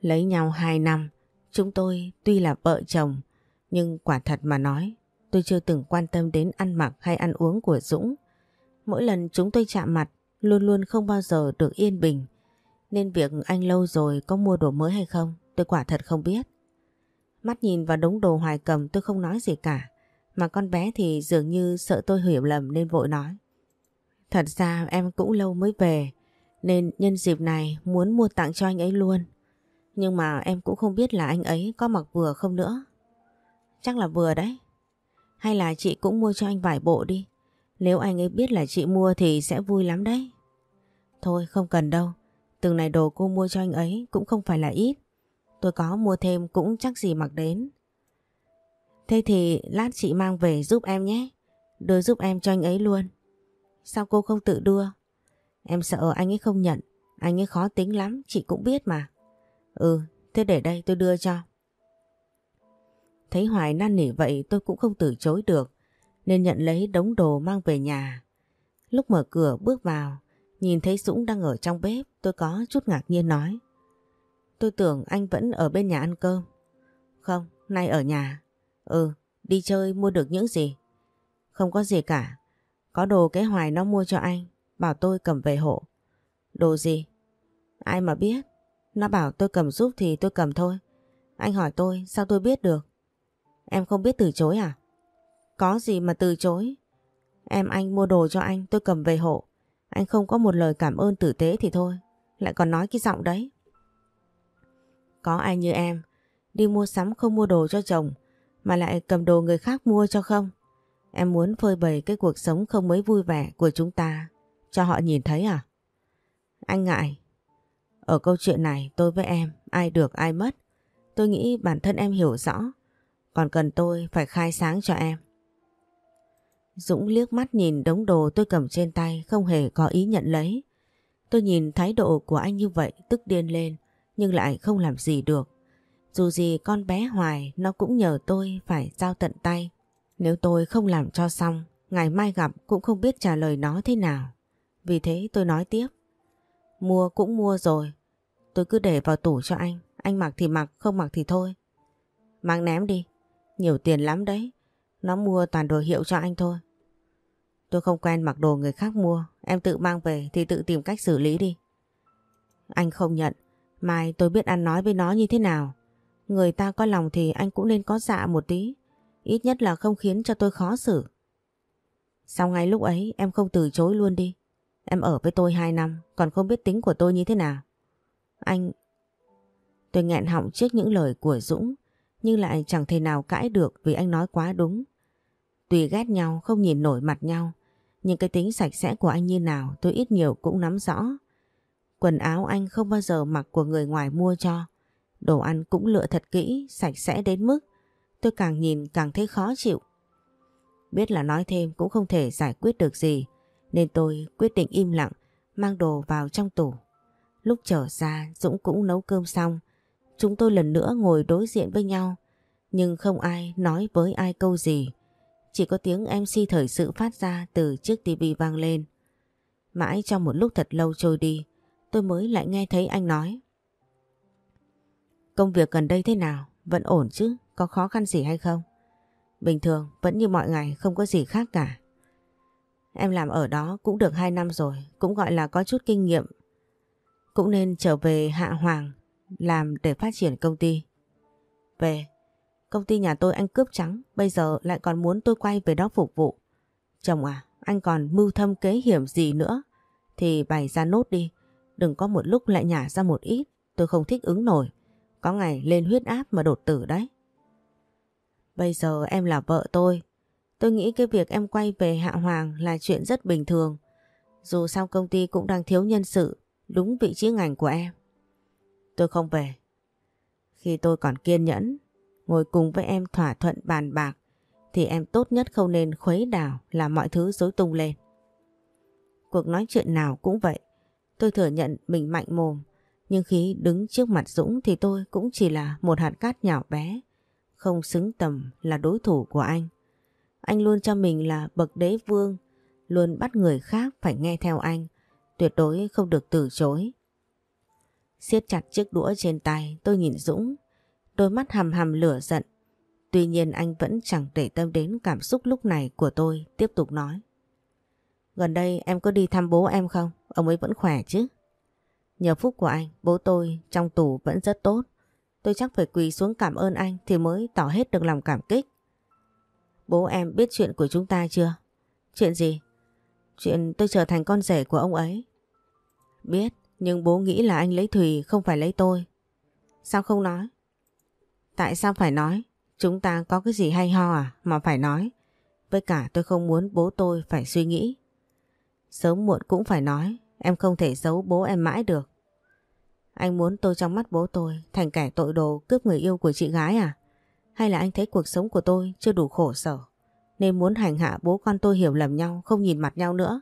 Lấy nhau 2 năm, chúng tôi tuy là vợ chồng, nhưng quả thật mà nói, tôi chưa từng quan tâm đến ăn mặc hay ăn uống của Dũng. Mỗi lần chúng tôi chạm mặt, luôn luôn không bao giờ được yên bình. Nên việc anh lâu rồi có mua đồ mới hay không tôi quả thật không biết. Mắt nhìn vào đống đồ hoài cầm tôi không nói gì cả. Mà con bé thì dường như sợ tôi hiểu lầm nên vội nói. Thật ra em cũng lâu mới về nên nhân dịp này muốn mua tặng cho anh ấy luôn. Nhưng mà em cũng không biết là anh ấy có mặc vừa không nữa. Chắc là vừa đấy. Hay là chị cũng mua cho anh vài bộ đi. Nếu anh ấy biết là chị mua thì sẽ vui lắm đấy. Thôi không cần đâu. Từng này đồ cô mua cho anh ấy cũng không phải là ít. Tôi có mua thêm cũng chắc gì mặc đến. Thế thì lát chị mang về giúp em nhé. Đưa giúp em cho anh ấy luôn. Sao cô không tự đưa? Em sợ anh ấy không nhận. Anh ấy khó tính lắm, chị cũng biết mà. Ừ, thế để đây tôi đưa cho. Thấy Hoài năn nỉ vậy tôi cũng không từ chối được. Nên nhận lấy đống đồ mang về nhà. Lúc mở cửa bước vào, nhìn thấy Dũng đang ở trong bếp, tôi có chút ngạc nhiên nói. Tôi tưởng anh vẫn ở bên nhà ăn cơm. Không, nay ở nhà. Ừ, đi chơi mua được những gì? Không có gì cả. Có đồ cái hoài nó mua cho anh, bảo tôi cầm về hộ. Đồ gì? Ai mà biết. Nó bảo tôi cầm giúp thì tôi cầm thôi. Anh hỏi tôi, sao tôi biết được? Em không biết từ chối à? Có gì mà từ chối? Em anh mua đồ cho anh, tôi cầm về hộ. Anh không có một lời cảm ơn tử tế thì thôi. Lại còn nói cái giọng đấy. Có ai như em, đi mua sắm không mua đồ cho chồng, mà lại cầm đồ người khác mua cho không? Em muốn phơi bày cái cuộc sống không mấy vui vẻ của chúng ta, cho họ nhìn thấy à? Anh ngại. Ở câu chuyện này tôi với em, ai được ai mất. Tôi nghĩ bản thân em hiểu rõ, còn cần tôi phải khai sáng cho em. Dũng liếc mắt nhìn đống đồ tôi cầm trên tay không hề có ý nhận lấy. Tôi nhìn thái độ của anh như vậy tức điên lên nhưng lại không làm gì được. Dù gì con bé Hoài nó cũng nhờ tôi phải giao tận tay. Nếu tôi không làm cho xong, ngày mai gặp cũng không biết trả lời nó thế nào. Vì thế tôi nói tiếp. Mua cũng mua rồi. Tôi cứ để vào tủ cho anh. Anh mặc thì mặc, không mặc thì thôi. Mang ném đi. Nhiều tiền lắm đấy. Nó mua toàn đồ hiệu cho anh thôi. Tôi không quen mặc đồ người khác mua. Em tự mang về thì tự tìm cách xử lý đi. Anh không nhận. Mai tôi biết ăn nói với nó như thế nào. Người ta có lòng thì anh cũng nên có dạ một tí. Ít nhất là không khiến cho tôi khó xử. Sau ngay lúc ấy, em không từ chối luôn đi. Em ở với tôi 2 năm, còn không biết tính của tôi như thế nào. Anh... Tôi nghẹn họng trước những lời của Dũng nhưng lại chẳng thể nào cãi được vì anh nói quá đúng. Tùy ghét nhau không nhìn nổi mặt nhau nhưng cái tính sạch sẽ của anh như nào tôi ít nhiều cũng nắm rõ. Quần áo anh không bao giờ mặc của người ngoài mua cho. Đồ ăn cũng lựa thật kỹ, sạch sẽ đến mức tôi càng nhìn càng thấy khó chịu. Biết là nói thêm cũng không thể giải quyết được gì nên tôi quyết định im lặng mang đồ vào trong tủ. Lúc trở ra Dũng cũng nấu cơm xong. Chúng tôi lần nữa ngồi đối diện với nhau nhưng không ai nói với ai câu gì. Chỉ có tiếng MC thời sự phát ra từ chiếc tivi vang lên. Mãi trong một lúc thật lâu trôi đi tôi mới lại nghe thấy anh nói. Công việc gần đây thế nào? Vẫn ổn chứ? Có khó khăn gì hay không? Bình thường, vẫn như mọi ngày, không có gì khác cả. Em làm ở đó cũng được 2 năm rồi, cũng gọi là có chút kinh nghiệm. Cũng nên trở về Hạ Hoàng làm để phát triển công ty. Về, công ty nhà tôi anh cướp trắng, bây giờ lại còn muốn tôi quay về đó phục vụ. Chồng à, anh còn mưu thâm kế hiểm gì nữa? Thì bày ra nốt đi, Đừng có một lúc lại nhả ra một ít, tôi không thích ứng nổi. Có ngày lên huyết áp mà đột tử đấy. Bây giờ em là vợ tôi. Tôi nghĩ cái việc em quay về Hạ Hoàng là chuyện rất bình thường. Dù sao công ty cũng đang thiếu nhân sự, đúng vị trí ngành của em. Tôi không về. Khi tôi còn kiên nhẫn, ngồi cùng với em thỏa thuận bàn bạc, thì em tốt nhất không nên khuấy đảo làm mọi thứ rối tung lên. Cuộc nói chuyện nào cũng vậy. Tôi thừa nhận mình mạnh mồm, nhưng khi đứng trước mặt Dũng thì tôi cũng chỉ là một hạt cát nhỏ bé, không xứng tầm là đối thủ của anh. Anh luôn cho mình là bậc đế vương, luôn bắt người khác phải nghe theo anh, tuyệt đối không được từ chối siết chặt chiếc đũa trên tay, tôi nhìn Dũng, đôi mắt hầm hầm lửa giận. Tuy nhiên anh vẫn chẳng để tâm đến cảm xúc lúc này của tôi, tiếp tục nói. Gần đây em có đi thăm bố em không? Ông ấy vẫn khỏe chứ? Nhờ phúc của anh, bố tôi trong tù vẫn rất tốt. Tôi chắc phải quỳ xuống cảm ơn anh thì mới tỏ hết được lòng cảm kích. Bố em biết chuyện của chúng ta chưa? Chuyện gì? Chuyện tôi trở thành con rể của ông ấy. Biết, nhưng bố nghĩ là anh lấy Thùy không phải lấy tôi. Sao không nói? Tại sao phải nói? Chúng ta có cái gì hay ho à mà phải nói? Với cả tôi không muốn bố tôi phải suy nghĩ. Sớm muộn cũng phải nói, em không thể giấu bố em mãi được. Anh muốn tôi trong mắt bố tôi thành kẻ tội đồ cướp người yêu của chị gái à? Hay là anh thấy cuộc sống của tôi chưa đủ khổ sở nên muốn hành hạ bố con tôi hiểu lầm nhau không nhìn mặt nhau nữa?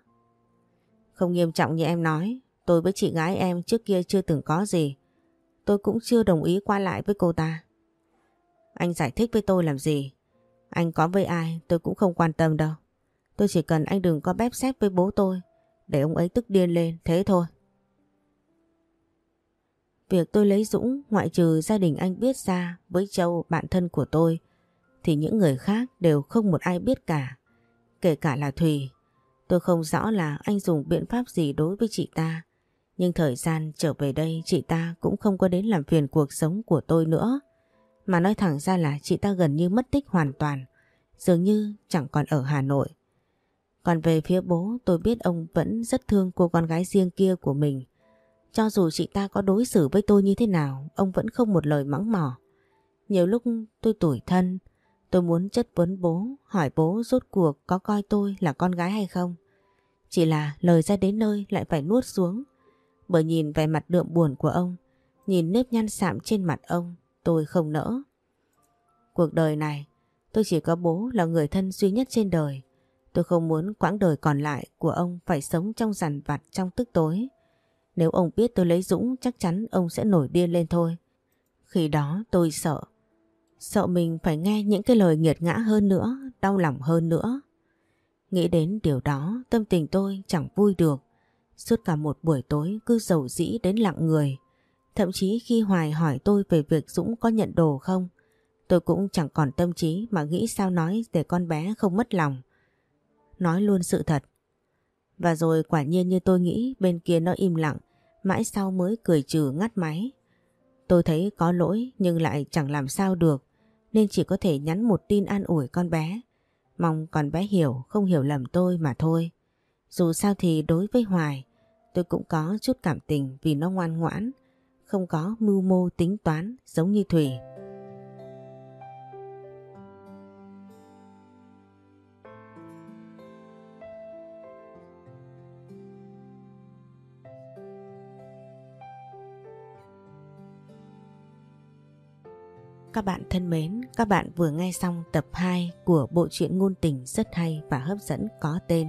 Không nghiêm trọng như em nói, tôi với chị gái em trước kia chưa từng có gì. Tôi cũng chưa đồng ý qua lại với cô ta. Anh giải thích với tôi làm gì? Anh có với ai, tôi cũng không quan tâm đâu. Tôi chỉ cần anh đừng có bép xếp với bố tôi, để ông ấy tức điên lên, thế thôi. Việc tôi lấy Dũng ngoại trừ gia đình anh biết ra với Châu, bạn thân của tôi, thì những người khác đều không một ai biết cả. Kể cả là Thùy. Tôi không rõ là anh dùng biện pháp gì đối với chị ta. Nhưng thời gian trở về đây chị ta cũng không có đến làm phiền cuộc sống của tôi nữa. Mà nói thẳng ra là chị ta gần như mất tích hoàn toàn. Dường như chẳng còn ở Hà Nội. Còn về phía bố tôi biết ông vẫn rất thương cô con gái riêng kia của mình. Cho dù chị ta có đối xử với tôi như thế nào, ông vẫn không một lời mắng mỏ. Nhiều lúc tôi tủi thân, tôi muốn chất vấn bố, hỏi bố rốt cuộc có coi tôi là con gái hay không. Chỉ là lời ra đến nơi lại phải nuốt xuống, bởi nhìn vẻ mặt đượm buồn của ông, nhìn nếp nhăn sạm trên mặt ông, tôi không nỡ. Cuộc đời này, tôi chỉ có bố là người thân duy nhất trên đời. Tôi không muốn quãng đời còn lại của ông phải sống trong rằn vặt trong tức tối. Nếu ông biết tôi lấy Dũng chắc chắn ông sẽ nổi điên lên thôi. Khi đó tôi sợ. Sợ mình phải nghe những cái lời nghiệt ngã hơn nữa, đau lòng hơn nữa. Nghĩ đến điều đó tâm tình tôi chẳng vui được. Suốt cả một buổi tối cứ dầu dĩ đến lặng người. Thậm chí khi Hoài hỏi tôi về việc Dũng có nhận đồ không, tôi cũng chẳng còn tâm trí mà nghĩ sao nói để con bé không mất lòng. Nói luôn sự thật. Và rồi quả nhiên như tôi nghĩ bên kia nó im lặng, mãi sau mới cười trừ ngắt máy. Tôi thấy có lỗi nhưng lại chẳng làm sao được, nên chỉ có thể nhắn một tin an ủi con bé. Mong con bé hiểu, không hiểu lầm tôi mà thôi. Dù sao thì đối với Hoài, tôi cũng có chút cảm tình vì nó ngoan ngoãn, không có mưu mô tính toán giống như Thủy. Các bạn thân mến, các bạn vừa nghe xong tập 2 của bộ truyện ngôn tình rất hay và hấp dẫn có tên